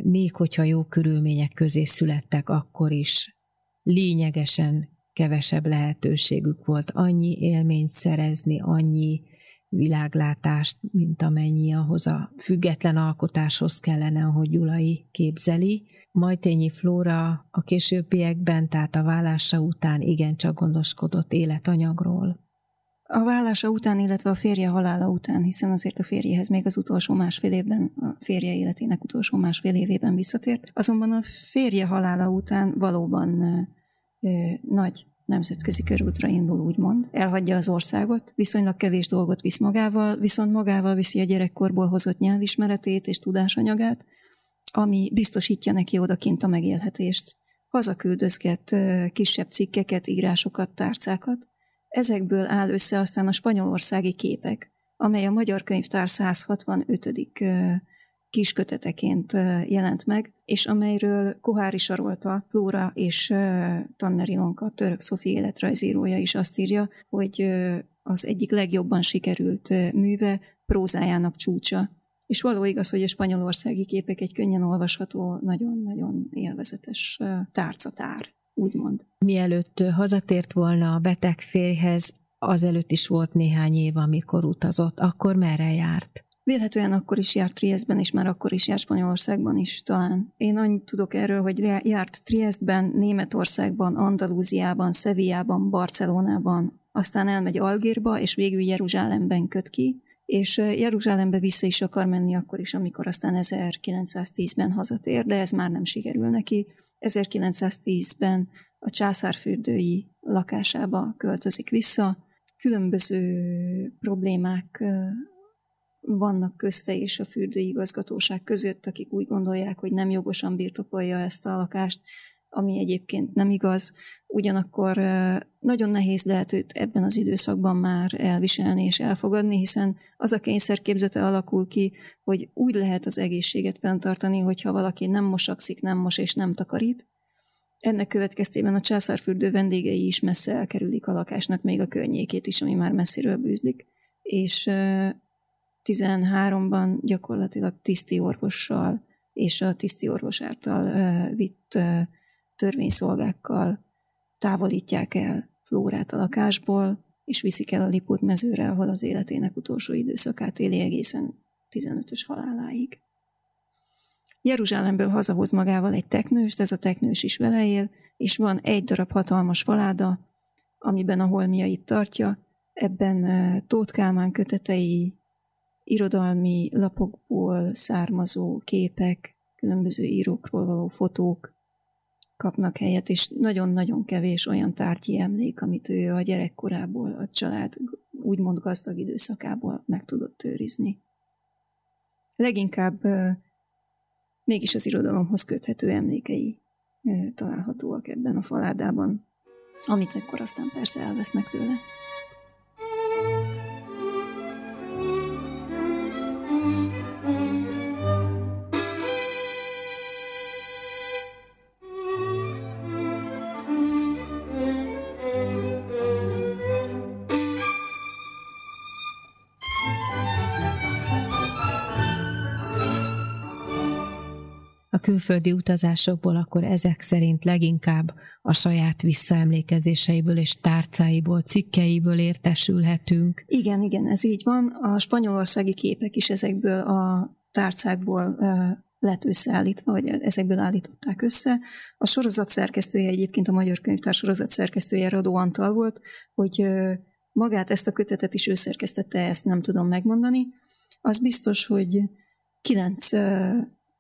Speaker 1: még hogyha jó körülmények közé születtek, akkor is lényegesen kevesebb lehetőségük volt annyi élményt szerezni, annyi világlátást, mint amennyi ahhoz a független alkotáshoz kellene, ahogy Gyulai képzeli. Majtényi Flóra a későbbiekben, tehát a vállása után igencsak gondoskodott életanyagról.
Speaker 2: A vállása után, illetve a férje halála után, hiszen azért a férjehez még az utolsó másfél évben, a férje életének utolsó másfél évében visszatért. Azonban a férje halála után valóban ö, nagy nemzetközi körútra indul, úgymond. Elhagyja az országot, viszonylag kevés dolgot visz magával, viszont magával viszi a gyerekkorból hozott nyelvismeretét és tudásanyagát, ami biztosítja neki odakint a megélhetést. Hazaküldözget kisebb cikkeket, írásokat, tárcákat. Ezekből áll össze aztán a spanyolországi képek, amely a Magyar Könyvtár 165 kisköteteként jelent meg, és amelyről Kohári Sarolta, Flóra és Tanner Ilonka, török Szofi életrajzírója is azt írja, hogy az egyik legjobban sikerült műve prózájának csúcsa. És való igaz, hogy a spanyolországi képek egy könnyen olvasható, nagyon-nagyon élvezetes tárcatár, úgymond.
Speaker 1: Mielőtt hazatért volna a beteg férjhez, azelőtt is volt néhány év, amikor utazott. Akkor merre járt?
Speaker 2: Vélhetően akkor is járt Triestben, és már akkor is járt Spanyolországban is talán. Én annyit tudok erről, hogy járt Triestben, Németországban, Andalúziában, Szevijában, Barcelonában, aztán elmegy Algérba, és végül Jeruzsálemben köt ki, és Jeruzsálembe vissza is akar menni akkor is, amikor aztán 1910-ben hazatér, de ez már nem sikerül neki. 1910-ben a császárfürdői lakásába költözik vissza, különböző problémák vannak közte és a fürdőigazgatóság között, akik úgy gondolják, hogy nem jogosan birtokolja ezt a lakást, ami egyébként nem igaz. Ugyanakkor nagyon nehéz lehet őt ebben az időszakban már elviselni és elfogadni, hiszen az a kényszerképzete alakul ki, hogy úgy lehet az egészséget fenntartani, hogyha valaki nem mosakszik, nem mos és nem takarít. Ennek következtében a császárfürdő vendégei is messze elkerülik a lakásnak még a környékét is, ami már messziről bűzlik. És 13-ban gyakorlatilag tiszti orvossal és a tiszti orvos által vitt törvényszolgákkal távolítják el Flórát a lakásból, és viszik el a Liput mezőre, ahol az életének utolsó időszakát éli egészen 15-ös haláláig. Jeruzsálemből hazahoz magával egy teknőst, ez a teknős is vele él, és van egy darab hatalmas faláda, amiben a holmiait tartja, ebben Tóth Kálmán kötetei, irodalmi lapokból származó képek, különböző írókról való fotók kapnak helyet, és nagyon-nagyon kevés olyan tárgyi emlék, amit ő a gyerekkorából, a család úgymond gazdag időszakából meg tudott őrizni. Leginkább mégis az irodalomhoz köthető emlékei találhatóak ebben a faládában, amit ekkor aztán persze elvesznek tőle.
Speaker 1: Külföldi utazásokból, akkor ezek szerint leginkább a saját visszaemlékezéseiből és tárcáiból, cikkeiből értesülhetünk.
Speaker 2: Igen, igen, ez így van. A spanyolországi képek is ezekből a tárcákból lett összeállítva, vagy ezekből állították össze. A sorozat szerkesztője egyébként a Magyar Könyvtár sorozat szerkesztője Radó Antal volt, hogy magát ezt a kötetet is ő szerkesztette, ezt nem tudom megmondani. Az biztos, hogy kilenc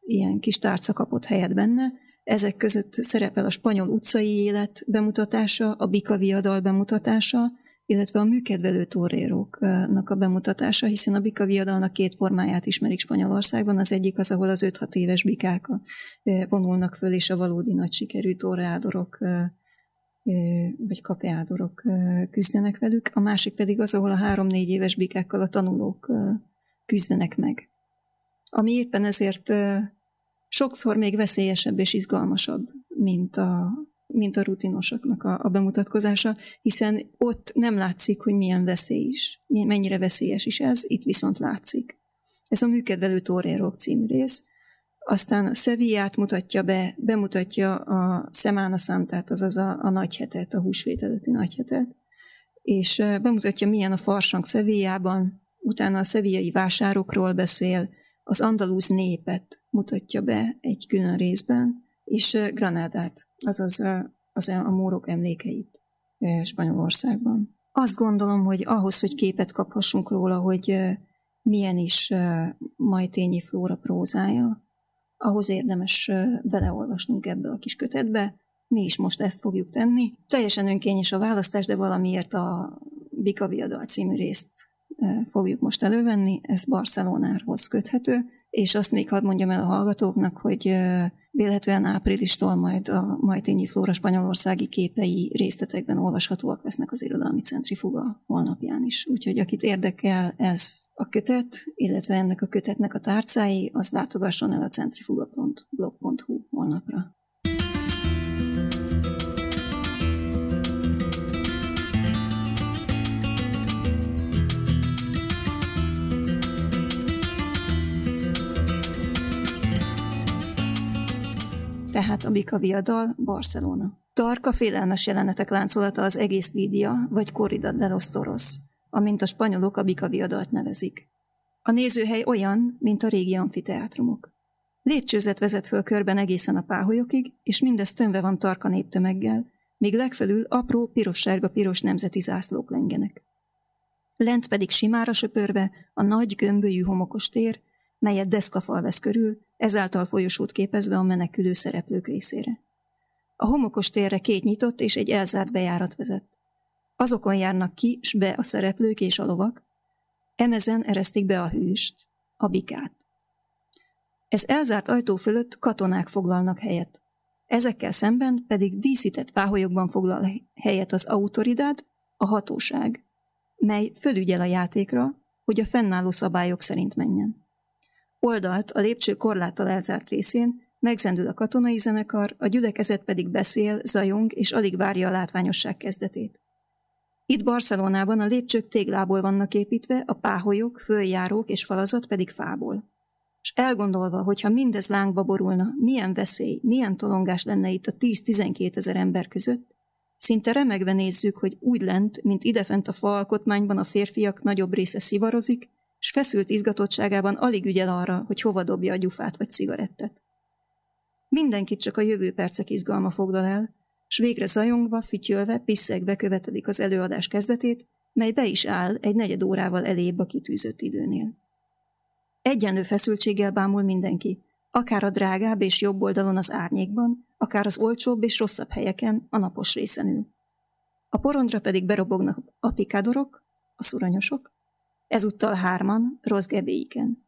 Speaker 2: ilyen kis tárca kapott helyet benne. Ezek között szerepel a spanyol utcai élet bemutatása, a Bika viadal bemutatása, illetve a műkedvelő torréróknak a bemutatása, hiszen a bika viadalnak két formáját ismerik Spanyolországban. Az egyik az, ahol az 5-6 éves bikák vonulnak föl, és a valódi nagy sikerű torreádorok vagy kapeádorok küzdenek velük, a másik pedig az, ahol a három-négy éves bikákkal a tanulók küzdenek meg. Ami éppen ezért sokszor még veszélyesebb és izgalmasabb, mint a, mint a rutinosoknak a, a bemutatkozása, hiszen ott nem látszik, hogy milyen veszély is, mennyire veszélyes is ez, itt viszont látszik. Ez a Műkedvelő Torérok című rész. Aztán Sevillát mutatja be, bemutatja a Semana Santát, azaz a, a nagy hetet, a húsvét előtti nagy hetet, és bemutatja, milyen a farsang Sevillában, utána a szevillai vásárokról beszél, az andalúz népet mutatja be egy külön részben, és Granádát, azaz az a mórok emlékeit Spanyolországban. Azt gondolom, hogy ahhoz, hogy képet kaphassunk róla, hogy milyen is Majtényi Flóra prózája, ahhoz érdemes beleolvasnunk ebbe a kis kötetbe. Mi is most ezt fogjuk tenni. Teljesen önkényes a választás, de valamiért a Bika Viadal című részt fogjuk most elővenni, ez Barcelonához köthető, és azt még hadd mondjam el a hallgatóknak, hogy véletlenül áprilistól majd a Majtényi Flóra spanyolországi képei részletekben olvashatóak lesznek az Irodalmi Centrifuga honlapján is. Úgyhogy akit érdekel ez a kötet, illetve ennek a kötetnek a tárcái, az látogasson el a centrifuga.blog.hu honlapra. Tehát a Bika viadal, Barcelona. Tarka félelmes jelenetek láncolata az egész Lídia, vagy Corrida de los Toros, amint a spanyolok a Bika viadalt nevezik. A nézőhely olyan, mint a régi amfiteátrumok. Lépcsőzet vezet föl körben egészen a páholyokig, és mindez tömve van tarka néptömeggel, míg legfelül apró piros-sárga-piros nemzeti zászlók lengenek. Lent pedig simára söpörve a nagy gömbölyű homokos tér, melyet deszkafal vesz körül, ezáltal folyosót képezve a menekülő szereplők részére. A homokos térre két nyitott és egy elzárt bejárat vezet. Azokon járnak ki, s be a szereplők és a lovak, emezen eresztik be a hűst, a bikát. Ez elzárt ajtó fölött katonák foglalnak helyet. Ezekkel szemben pedig díszített páholyokban foglal helyet az autoridád, a hatóság, mely fölügyel a játékra, hogy a fennálló szabályok szerint menjen. Oldalt a lépcső korláttal elzárt részén megzendül a katonai zenekar, a gyülekezet pedig beszél, zajong és alig várja a látványosság kezdetét. Itt Barcelonában a lépcsők téglából vannak építve, a páholyok, följárók és falazat pedig fából. És elgondolva, hogyha mindez lángba borulna, milyen veszély, milyen tolongás lenne itt a 10-12 ezer ember között, szinte remegve nézzük, hogy úgy lent, mint idefent a fa alkotmányban a férfiak nagyobb része szivarozik, és feszült izgatottságában alig ügyel arra, hogy hova dobja a gyufát vagy cigarettet. Mindenkit csak a jövő percek izgalma foglal el, s végre zajongva, fütyölve, piszegve követelik az előadás kezdetét, mely be is áll egy negyed órával elébb a kitűzött időnél. Egyenlő feszültséggel bámul mindenki, akár a drágább és jobb oldalon az árnyékban, akár az olcsóbb és rosszabb helyeken, a napos részen ül. A porondra pedig berobognak a pikádorok, a szuranyosok, ezúttal hárman, rossz gebéiken.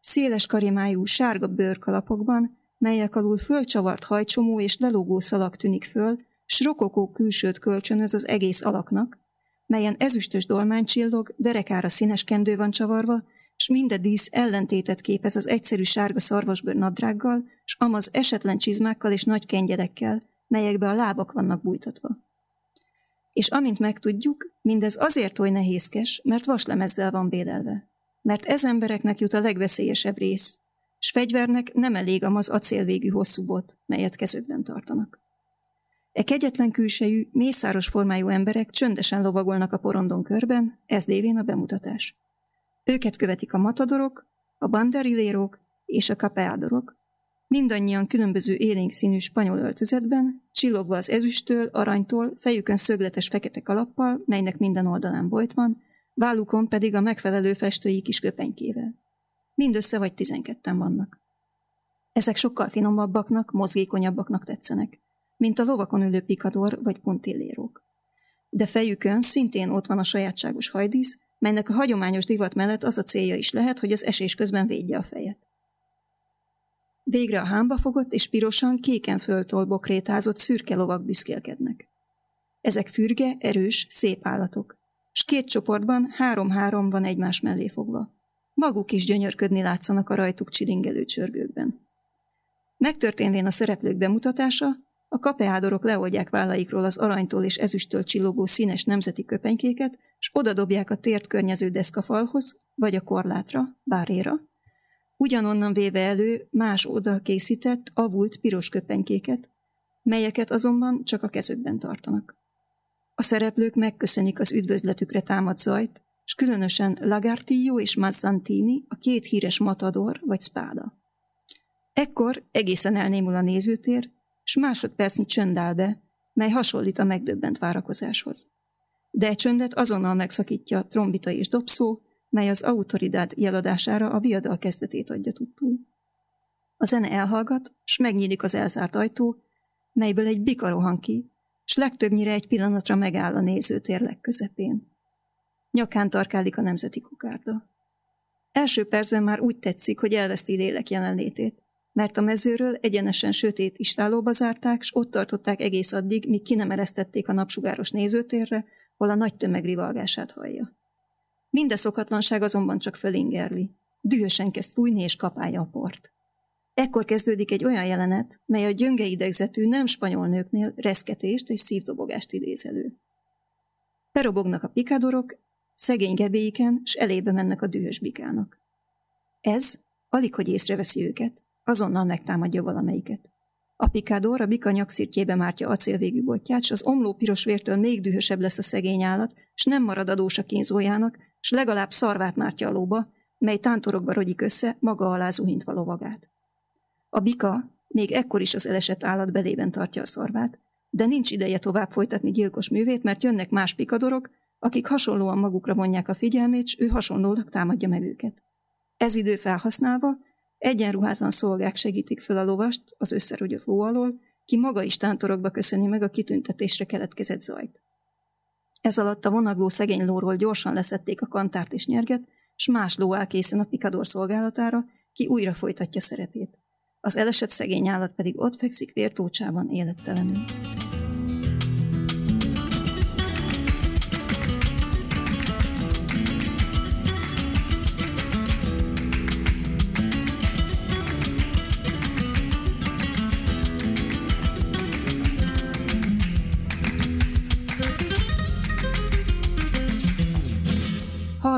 Speaker 2: Széles karimájú, sárga bőrkalapokban, melyek alul fölcsavart hajcsomó és lelógó szalag tűnik föl, s rokokó külsőt kölcsönöz az egész alaknak, melyen ezüstös dolmány csillog, derekára színes kendő van csavarva, s minden dísz ellentétet képez az egyszerű sárga szarvasbőr nadrággal, s amaz esetlen csizmákkal és nagy kengyelekkel, melyekbe a lábak vannak bújtatva és amint megtudjuk, mindez azért oly nehézkes, mert vaslemezzel van bélelve. Mert ez embereknek jut a legveszélyesebb rész, s fegyvernek nem elég amaz acélvégű hosszú bot, melyet kezükben tartanak. E kegyetlen külsejű, mészáros formájú emberek csöndesen lovagolnak a porondon körben, ez lévén a bemutatás. Őket követik a matadorok, a banderilérok és a kapeádorok, Mindannyian különböző élénk színű spanyol öltözetben, csillogva az ezüsttől, aranytól, fejükön szögletes fekete kalappal, melynek minden oldalán bolt van, vállukon pedig a megfelelő festői kis köpenykével. Mindössze vagy tizenketten vannak. Ezek sokkal finomabbaknak, mozgékonyabbaknak tetszenek, mint a lovakon ülő pikador vagy puntillérók. de fejükön szintén ott van a sajátságos hajdísz, melynek a hagyományos divat mellett az a célja is lehet, hogy az esés közben védje a fejet. Végre a hámba fogott és pirosan kéken föltól bokrétázott szürke lovak büszkélkednek. Ezek fürge, erős, szép állatok, s két csoportban három-három van egymás mellé fogva. Maguk is gyönyörködni látszanak a rajtuk csilingelő csörgőkben. Megtörténvén a szereplők bemutatása, a kapeádorok leoldják vállaikról az aranytól és ezüsttől csillogó színes nemzeti köpenykéket, és odadobják a tért környező deszkafalhoz, vagy a korlátra, báréra. Ugyanonnan véve elő más oda készített, avult piros köpenykéket, melyeket azonban csak a kezükben tartanak. A szereplők megköszönik az üdvözletükre támad zajt, és különösen Lagartillo és Mazzantini, a két híres matador vagy spáda. Ekkor egészen elnémul a nézőtér, és másodpercnyi csönd áll be, mely hasonlít a megdöbbent várakozáshoz. De csöndet azonnal megszakítja trombita és dobszó, mely az autoridád jeladására a viadal kezdetét adja tudtul. A zene elhallgat, s megnyílik az elzárt ajtó, melyből egy bika rohan ki, s legtöbbnyire egy pillanatra megáll a nézőtér legközepén. Nyakán tarkálik a nemzeti kokárda. Első percben már úgy tetszik, hogy elveszti lélek jelenlétét, mert a mezőről egyenesen sötét istálóba zárták, s ott tartották egész addig, míg ki nem eresztették a napsugáros nézőtérre, hol a nagy tömeg rivalgását hallja. Minden szokatlanság azonban csak fölingerli. Dühösen kezd fújni és kapálja a port. Ekkor kezdődik egy olyan jelenet, mely a gyönge idegzetű nem spanyol nőknél reszketést és szívdobogást idéz elő. Perobognak a pikádorok, szegény gebéiken, s elébe mennek a dühös bikának. Ez, alig hogy észreveszi őket, azonnal megtámadja valamelyiket. A pikádor a bika nyakszirtjébe mártja acélvégű botját, s az omló piros vértől még dühösebb lesz a szegény állat, s nem marad adós a kínzójának, s legalább szarvát mártja a lóba, mely tántorokba rogyik össze, maga alá zuhintva lovagát. A bika még ekkor is az elesett állat belében tartja a szarvát, de nincs ideje tovább folytatni gyilkos művét, mert jönnek más pikadorok, akik hasonlóan magukra vonják a figyelmét, s ő hasonlólag támadja meg őket. Ez idő felhasználva, egyenruhátlan szolgák segítik föl a lovast az összerogyott ló alól, ki maga is tántorokba köszöni meg a kitüntetésre keletkezett zajt. Ez alatt a vonagló szegény lóról gyorsan leszették a kantárt és nyerget, s más ló áll készen a pikador szolgálatára, ki újra folytatja szerepét. Az elesett szegény állat pedig ott fekszik vértócsában élettelenül.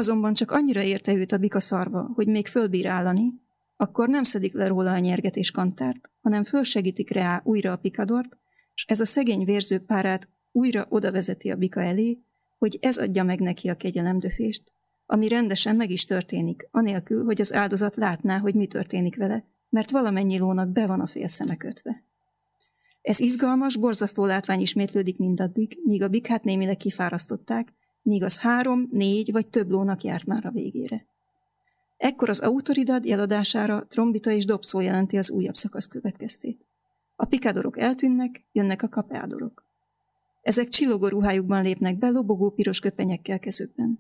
Speaker 2: Azonban csak annyira érte őt a bika szarva, hogy még fölbírálani, akkor nem szedik le róla a nyerget és kantárt, hanem fölsegítik rá újra a pikadort, és ez a szegény vérző párát újra oda vezeti a bika elé, hogy ez adja meg neki a kegyelemdöfést, ami rendesen meg is történik, anélkül, hogy az áldozat látná, hogy mi történik vele, mert valamennyi lónak be van a fél szeme kötve. Ez izgalmas, borzasztó látvány ismétlődik mindaddig, míg a bikát némileg kifárasztották, míg az három, négy vagy több lónak járt már a végére. Ekkor az autoridad jeladására trombita és dobszó jelenti az újabb szakasz következtét. A pikádorok eltűnnek, jönnek a kapeádorok. Ezek csillogó ruhájukban lépnek be lobogó piros köpenyekkel kezükben.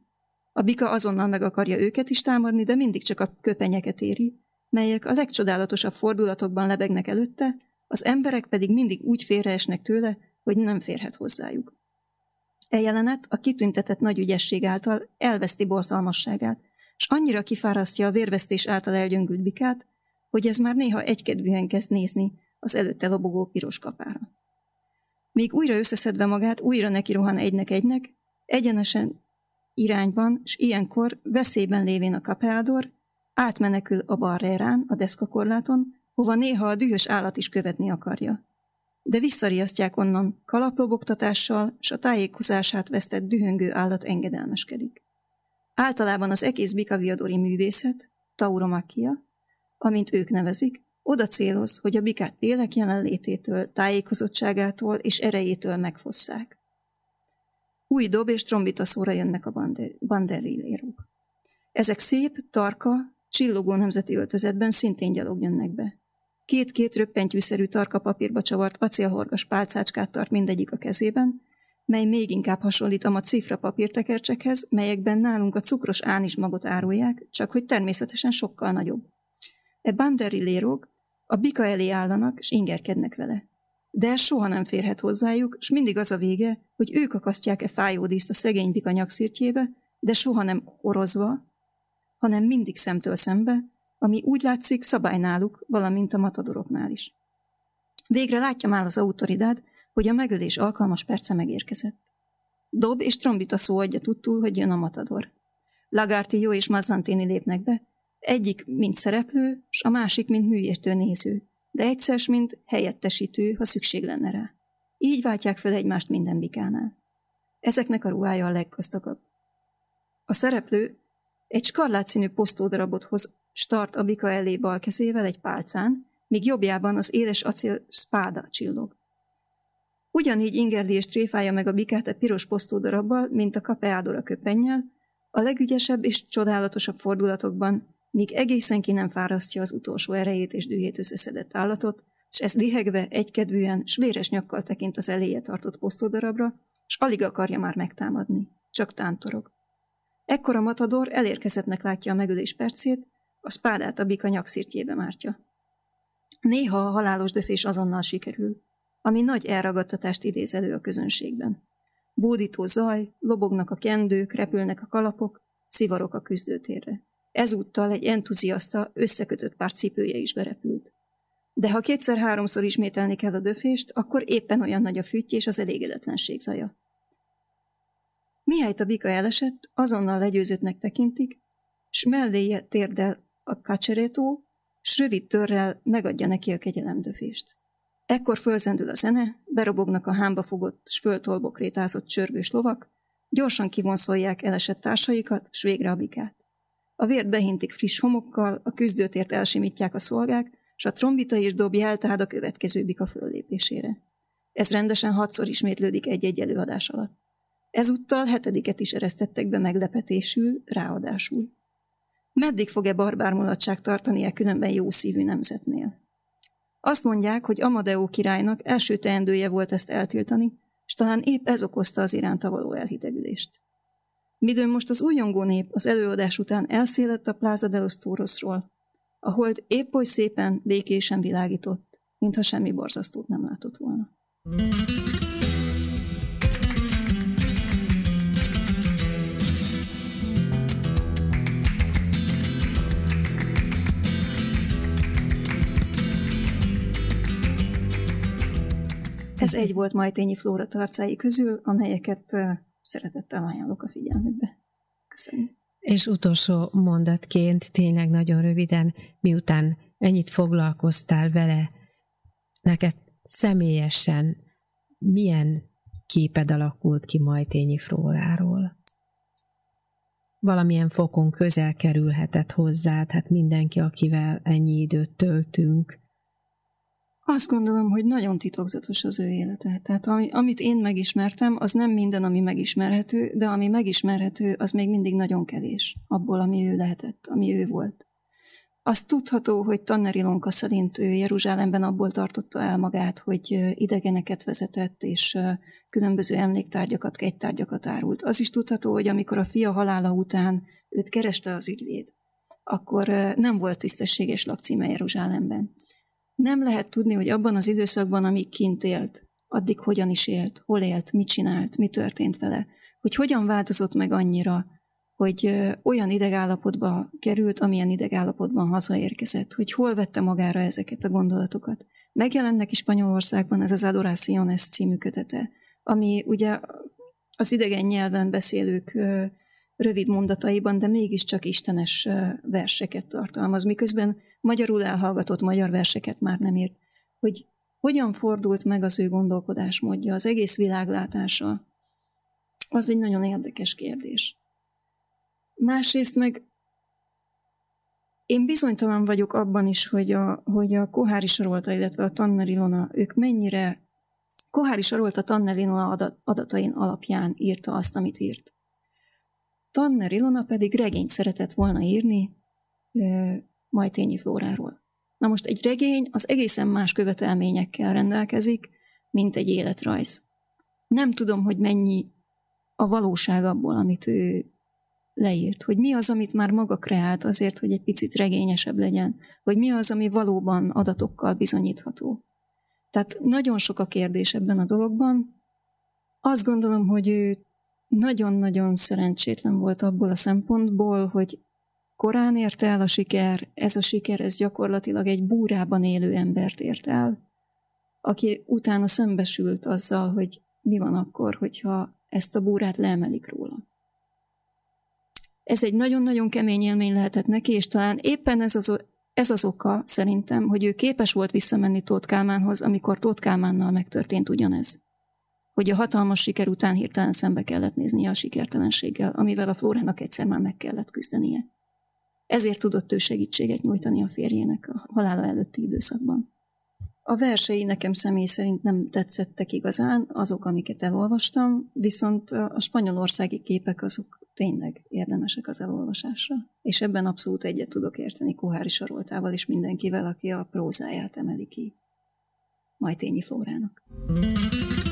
Speaker 2: A bika azonnal meg akarja őket is támadni, de mindig csak a köpenyeket éri, melyek a legcsodálatosabb fordulatokban lebegnek előtte, az emberek pedig mindig úgy félreesnek tőle, hogy nem férhet hozzájuk. E jelenet a kitüntetett nagy ügyesség által elveszti borzalmasságát, és annyira kifárasztja a vérvesztés által elgyöngült bikát, hogy ez már néha egykedvűen kezd nézni az előtte lobogó piros kapára. Míg újra összeszedve magát, újra neki rohan egynek-egynek, egyenesen irányban, és ilyenkor veszélyben lévén a kapeádor, átmenekül a barrérán, a deszkakorláton, hova néha a dühös állat is követni akarja de visszariasztják onnan kalaplobogtatással, s a tájékozását vesztett dühöngő állat engedelmeskedik. Általában az egész bikaviadori művészet, tauromakia, amint ők nevezik, oda céloz, hogy a bikát lélek jelenlététől, tájékozottságától és erejétől megfosszák. Új dob és trombita szóra jönnek a banderillérok. Ezek szép, tarka, csillogó nemzeti öltözetben szintén gyalog jönnek be. Két-két röppentyűszerű tarka papírba csavart acélhorgas pálcácskát tart mindegyik a kezében, mely még inkább hasonlít a cifra papírtekercsekhez, melyekben nálunk a cukros ánis magot árulják, csak hogy természetesen sokkal nagyobb. E banderi lérok a bika elé állanak, és ingerkednek vele. De soha nem férhet hozzájuk, és mindig az a vége, hogy ők akasztják-e fájódíszt a szegény bika nyakszirtjébe, de soha nem orozva, hanem mindig szemtől szembe, ami úgy látszik szabály náluk, valamint a matadoroknál is. Végre látja már az autoridád, hogy a megölés alkalmas perce megérkezett. Dob és trombita szó adja tudtul, hogy jön a matador. Lagartio és Mazzantini lépnek be, egyik mint szereplő, s a másik mint műértő néző, de egyszer mint helyettesítő, ha szükség lenne rá. Így váltják fel egymást minden bikánál. Ezeknek a ruhája a leggazdagabb. A szereplő egy skarlát színű posztódarabot hoz start a bika elé bal kezével egy pálcán, míg jobbjában az éles acél spáda csillog. Ugyanígy ingerli és tréfálja meg a bikát a piros posztódarabbal, mint a kapeádora köpennyel, a legügyesebb és csodálatosabb fordulatokban, míg egészen ki nem fárasztja az utolsó erejét és dühét összeszedett állatot, és ez lihegve, egykedvűen, s véres nyakkal tekint az eléje tartott posztódarabra, és alig akarja már megtámadni, csak tántorog. Ekkor a matador elérkezettnek látja a megölés percét, a spádát a bika nyakszirtjébe mártja. Néha a halálos döfés azonnal sikerül, ami nagy elragadtatást idéz elő a közönségben. Bódító zaj, lobognak a kendők, repülnek a kalapok, szivarok a küzdőtérre. Ezúttal egy entuziasta, összekötött pár cipője is berepült. De ha kétszer-háromszor ismételni kell a döfést, akkor éppen olyan nagy a fütty és az elégedetlenség zaja. Mihelyt a bika elesett, azonnal legyőzöttnek tekintik, s melléje térdel a kacserétó, s rövid törrel megadja neki a kegyelemdöfést. Ekkor fölzendül a zene, berobognak a hámba fogott s föltolbok rétázott csörgős lovak, gyorsan kivonszolják elesett társaikat, s végre a bikát. A vért behintik friss homokkal, a küzdőtért elsimítják a szolgák, s a trombita és dob jeltád a következő bika föllépésére. Ez rendesen hatszor ismétlődik egy-egy előadás alatt. Ezúttal hetediket is eresztettek be meglepetésül, ráadásul. Meddig fog-e barbármulatság tartani e különben jó szívű nemzetnél? Azt mondják, hogy Amadeo királynak első teendője volt ezt eltiltani, és talán épp ez okozta az iránta való elhidegülést. Midőn most az újongó nép az előadás után elszélett a Plaza de los Torosról, a épp oly szépen, békésen világított, mintha semmi borzasztót nem látott volna. Ez egy volt Majtényi Flóra tarcái közül, amelyeket szeretettel ajánlok a figyelmükbe. Köszönöm.
Speaker 1: És utolsó mondatként, tényleg nagyon röviden, miután ennyit foglalkoztál vele, neked személyesen milyen képed alakult ki Majtényi Flóráról? Valamilyen fokon közel kerülhetett hozzád, hát mindenki, akivel ennyi időt töltünk,
Speaker 2: azt gondolom, hogy nagyon titokzatos az ő élete. Tehát ami, amit én megismertem, az nem minden, ami megismerhető, de ami megismerhető, az még mindig nagyon kevés abból, ami ő lehetett, ami ő volt. Azt tudható, hogy Tanneri Lonka szerint ő Jeruzsálemben abból tartotta el magát, hogy idegeneket vezetett, és különböző emléktárgyakat, kegytárgyakat árult. Az is tudható, hogy amikor a fia halála után őt kereste az ügyvéd, akkor nem volt tisztességes lakcíme Jeruzsálemben. Nem lehet tudni, hogy abban az időszakban, amíg kint élt, addig hogyan is élt, hol élt, mit csinált, mi történt vele, hogy hogyan változott meg annyira, hogy olyan idegállapotba került, amilyen idegállapotban hazaérkezett, hogy hol vette magára ezeket a gondolatokat. Megjelent neki Spanyolországban ez az Adoraciones című kötete, ami ugye az idegen nyelven beszélők rövid mondataiban, de mégiscsak istenes verseket tartalmaz, miközben magyarul elhallgatott magyar verseket már nem írt. Hogy hogyan fordult meg az ő gondolkodásmódja, az egész világlátása, az egy nagyon érdekes kérdés. Másrészt meg én bizonytalan vagyok abban is, hogy a, hogy a Kohári Sarolta, illetve a Tanner Ilona, ők mennyire Kohári Sarolta Tanner Ilona adat, adatain alapján írta azt, amit írt. Tanner Ilona pedig regényt szeretett volna írni Majtényi Flóráról. Na most egy regény az egészen más követelményekkel rendelkezik, mint egy életrajz. nem tudom, hogy mennyi a valóság abból, amit ő leírt, hogy mi az, amit már maga kreált azért, hogy egy picit regényesebb legyen, hogy mi az, ami valóban adatokkal bizonyítható. Tehát nagyon sok a kérdés ebben a dologban. Azt gondolom, hogy ő nagyon-nagyon szerencsétlen volt abból a szempontból, hogy korán ért el a siker, ez a siker, ez gyakorlatilag egy búrában élő embert ért el, aki utána szembesült azzal, hogy mi van akkor, hogyha ezt a búrát leemelik róla. Ez egy nagyon-nagyon kemény élmény lehetett neki, és talán éppen ez az, ez az oka szerintem, hogy ő képes volt visszamenni Tóth Kálmánhoz, amikor Tóth Kálmánnal megtörtént ugyanez. Hogy a hatalmas siker után hirtelen szembe kellett néznie a sikertelenséggel, amivel a Flórának egyszer már meg kellett küzdenie. Ezért tudott ő segítséget nyújtani a férjének a halála előtti időszakban. A versei nekem személy szerint nem tetszettek igazán, azok, amiket elolvastam, viszont a spanyolországi képek azok tényleg érdemesek az elolvasásra. És ebben abszolút egyet tudok érteni Kohári Saroltával és mindenkivel, aki a prózáját emeli ki. Majtényi Flórának.
Speaker 1: Kedves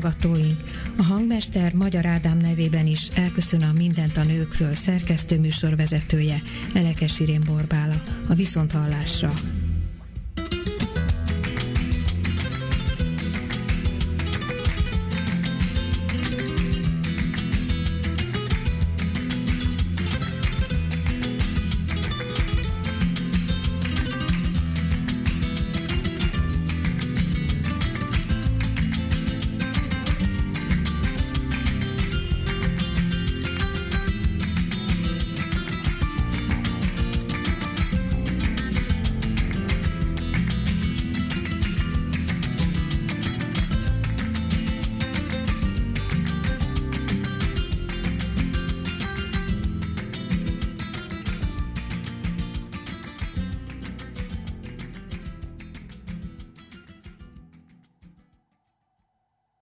Speaker 1: hallgatóink! A hangmester Magyar Ádám nevében is elköszön a Mindent a Nőkről szerkesztő műsorvezetője, Elekes Irén Borbála, a Viszonthallásra.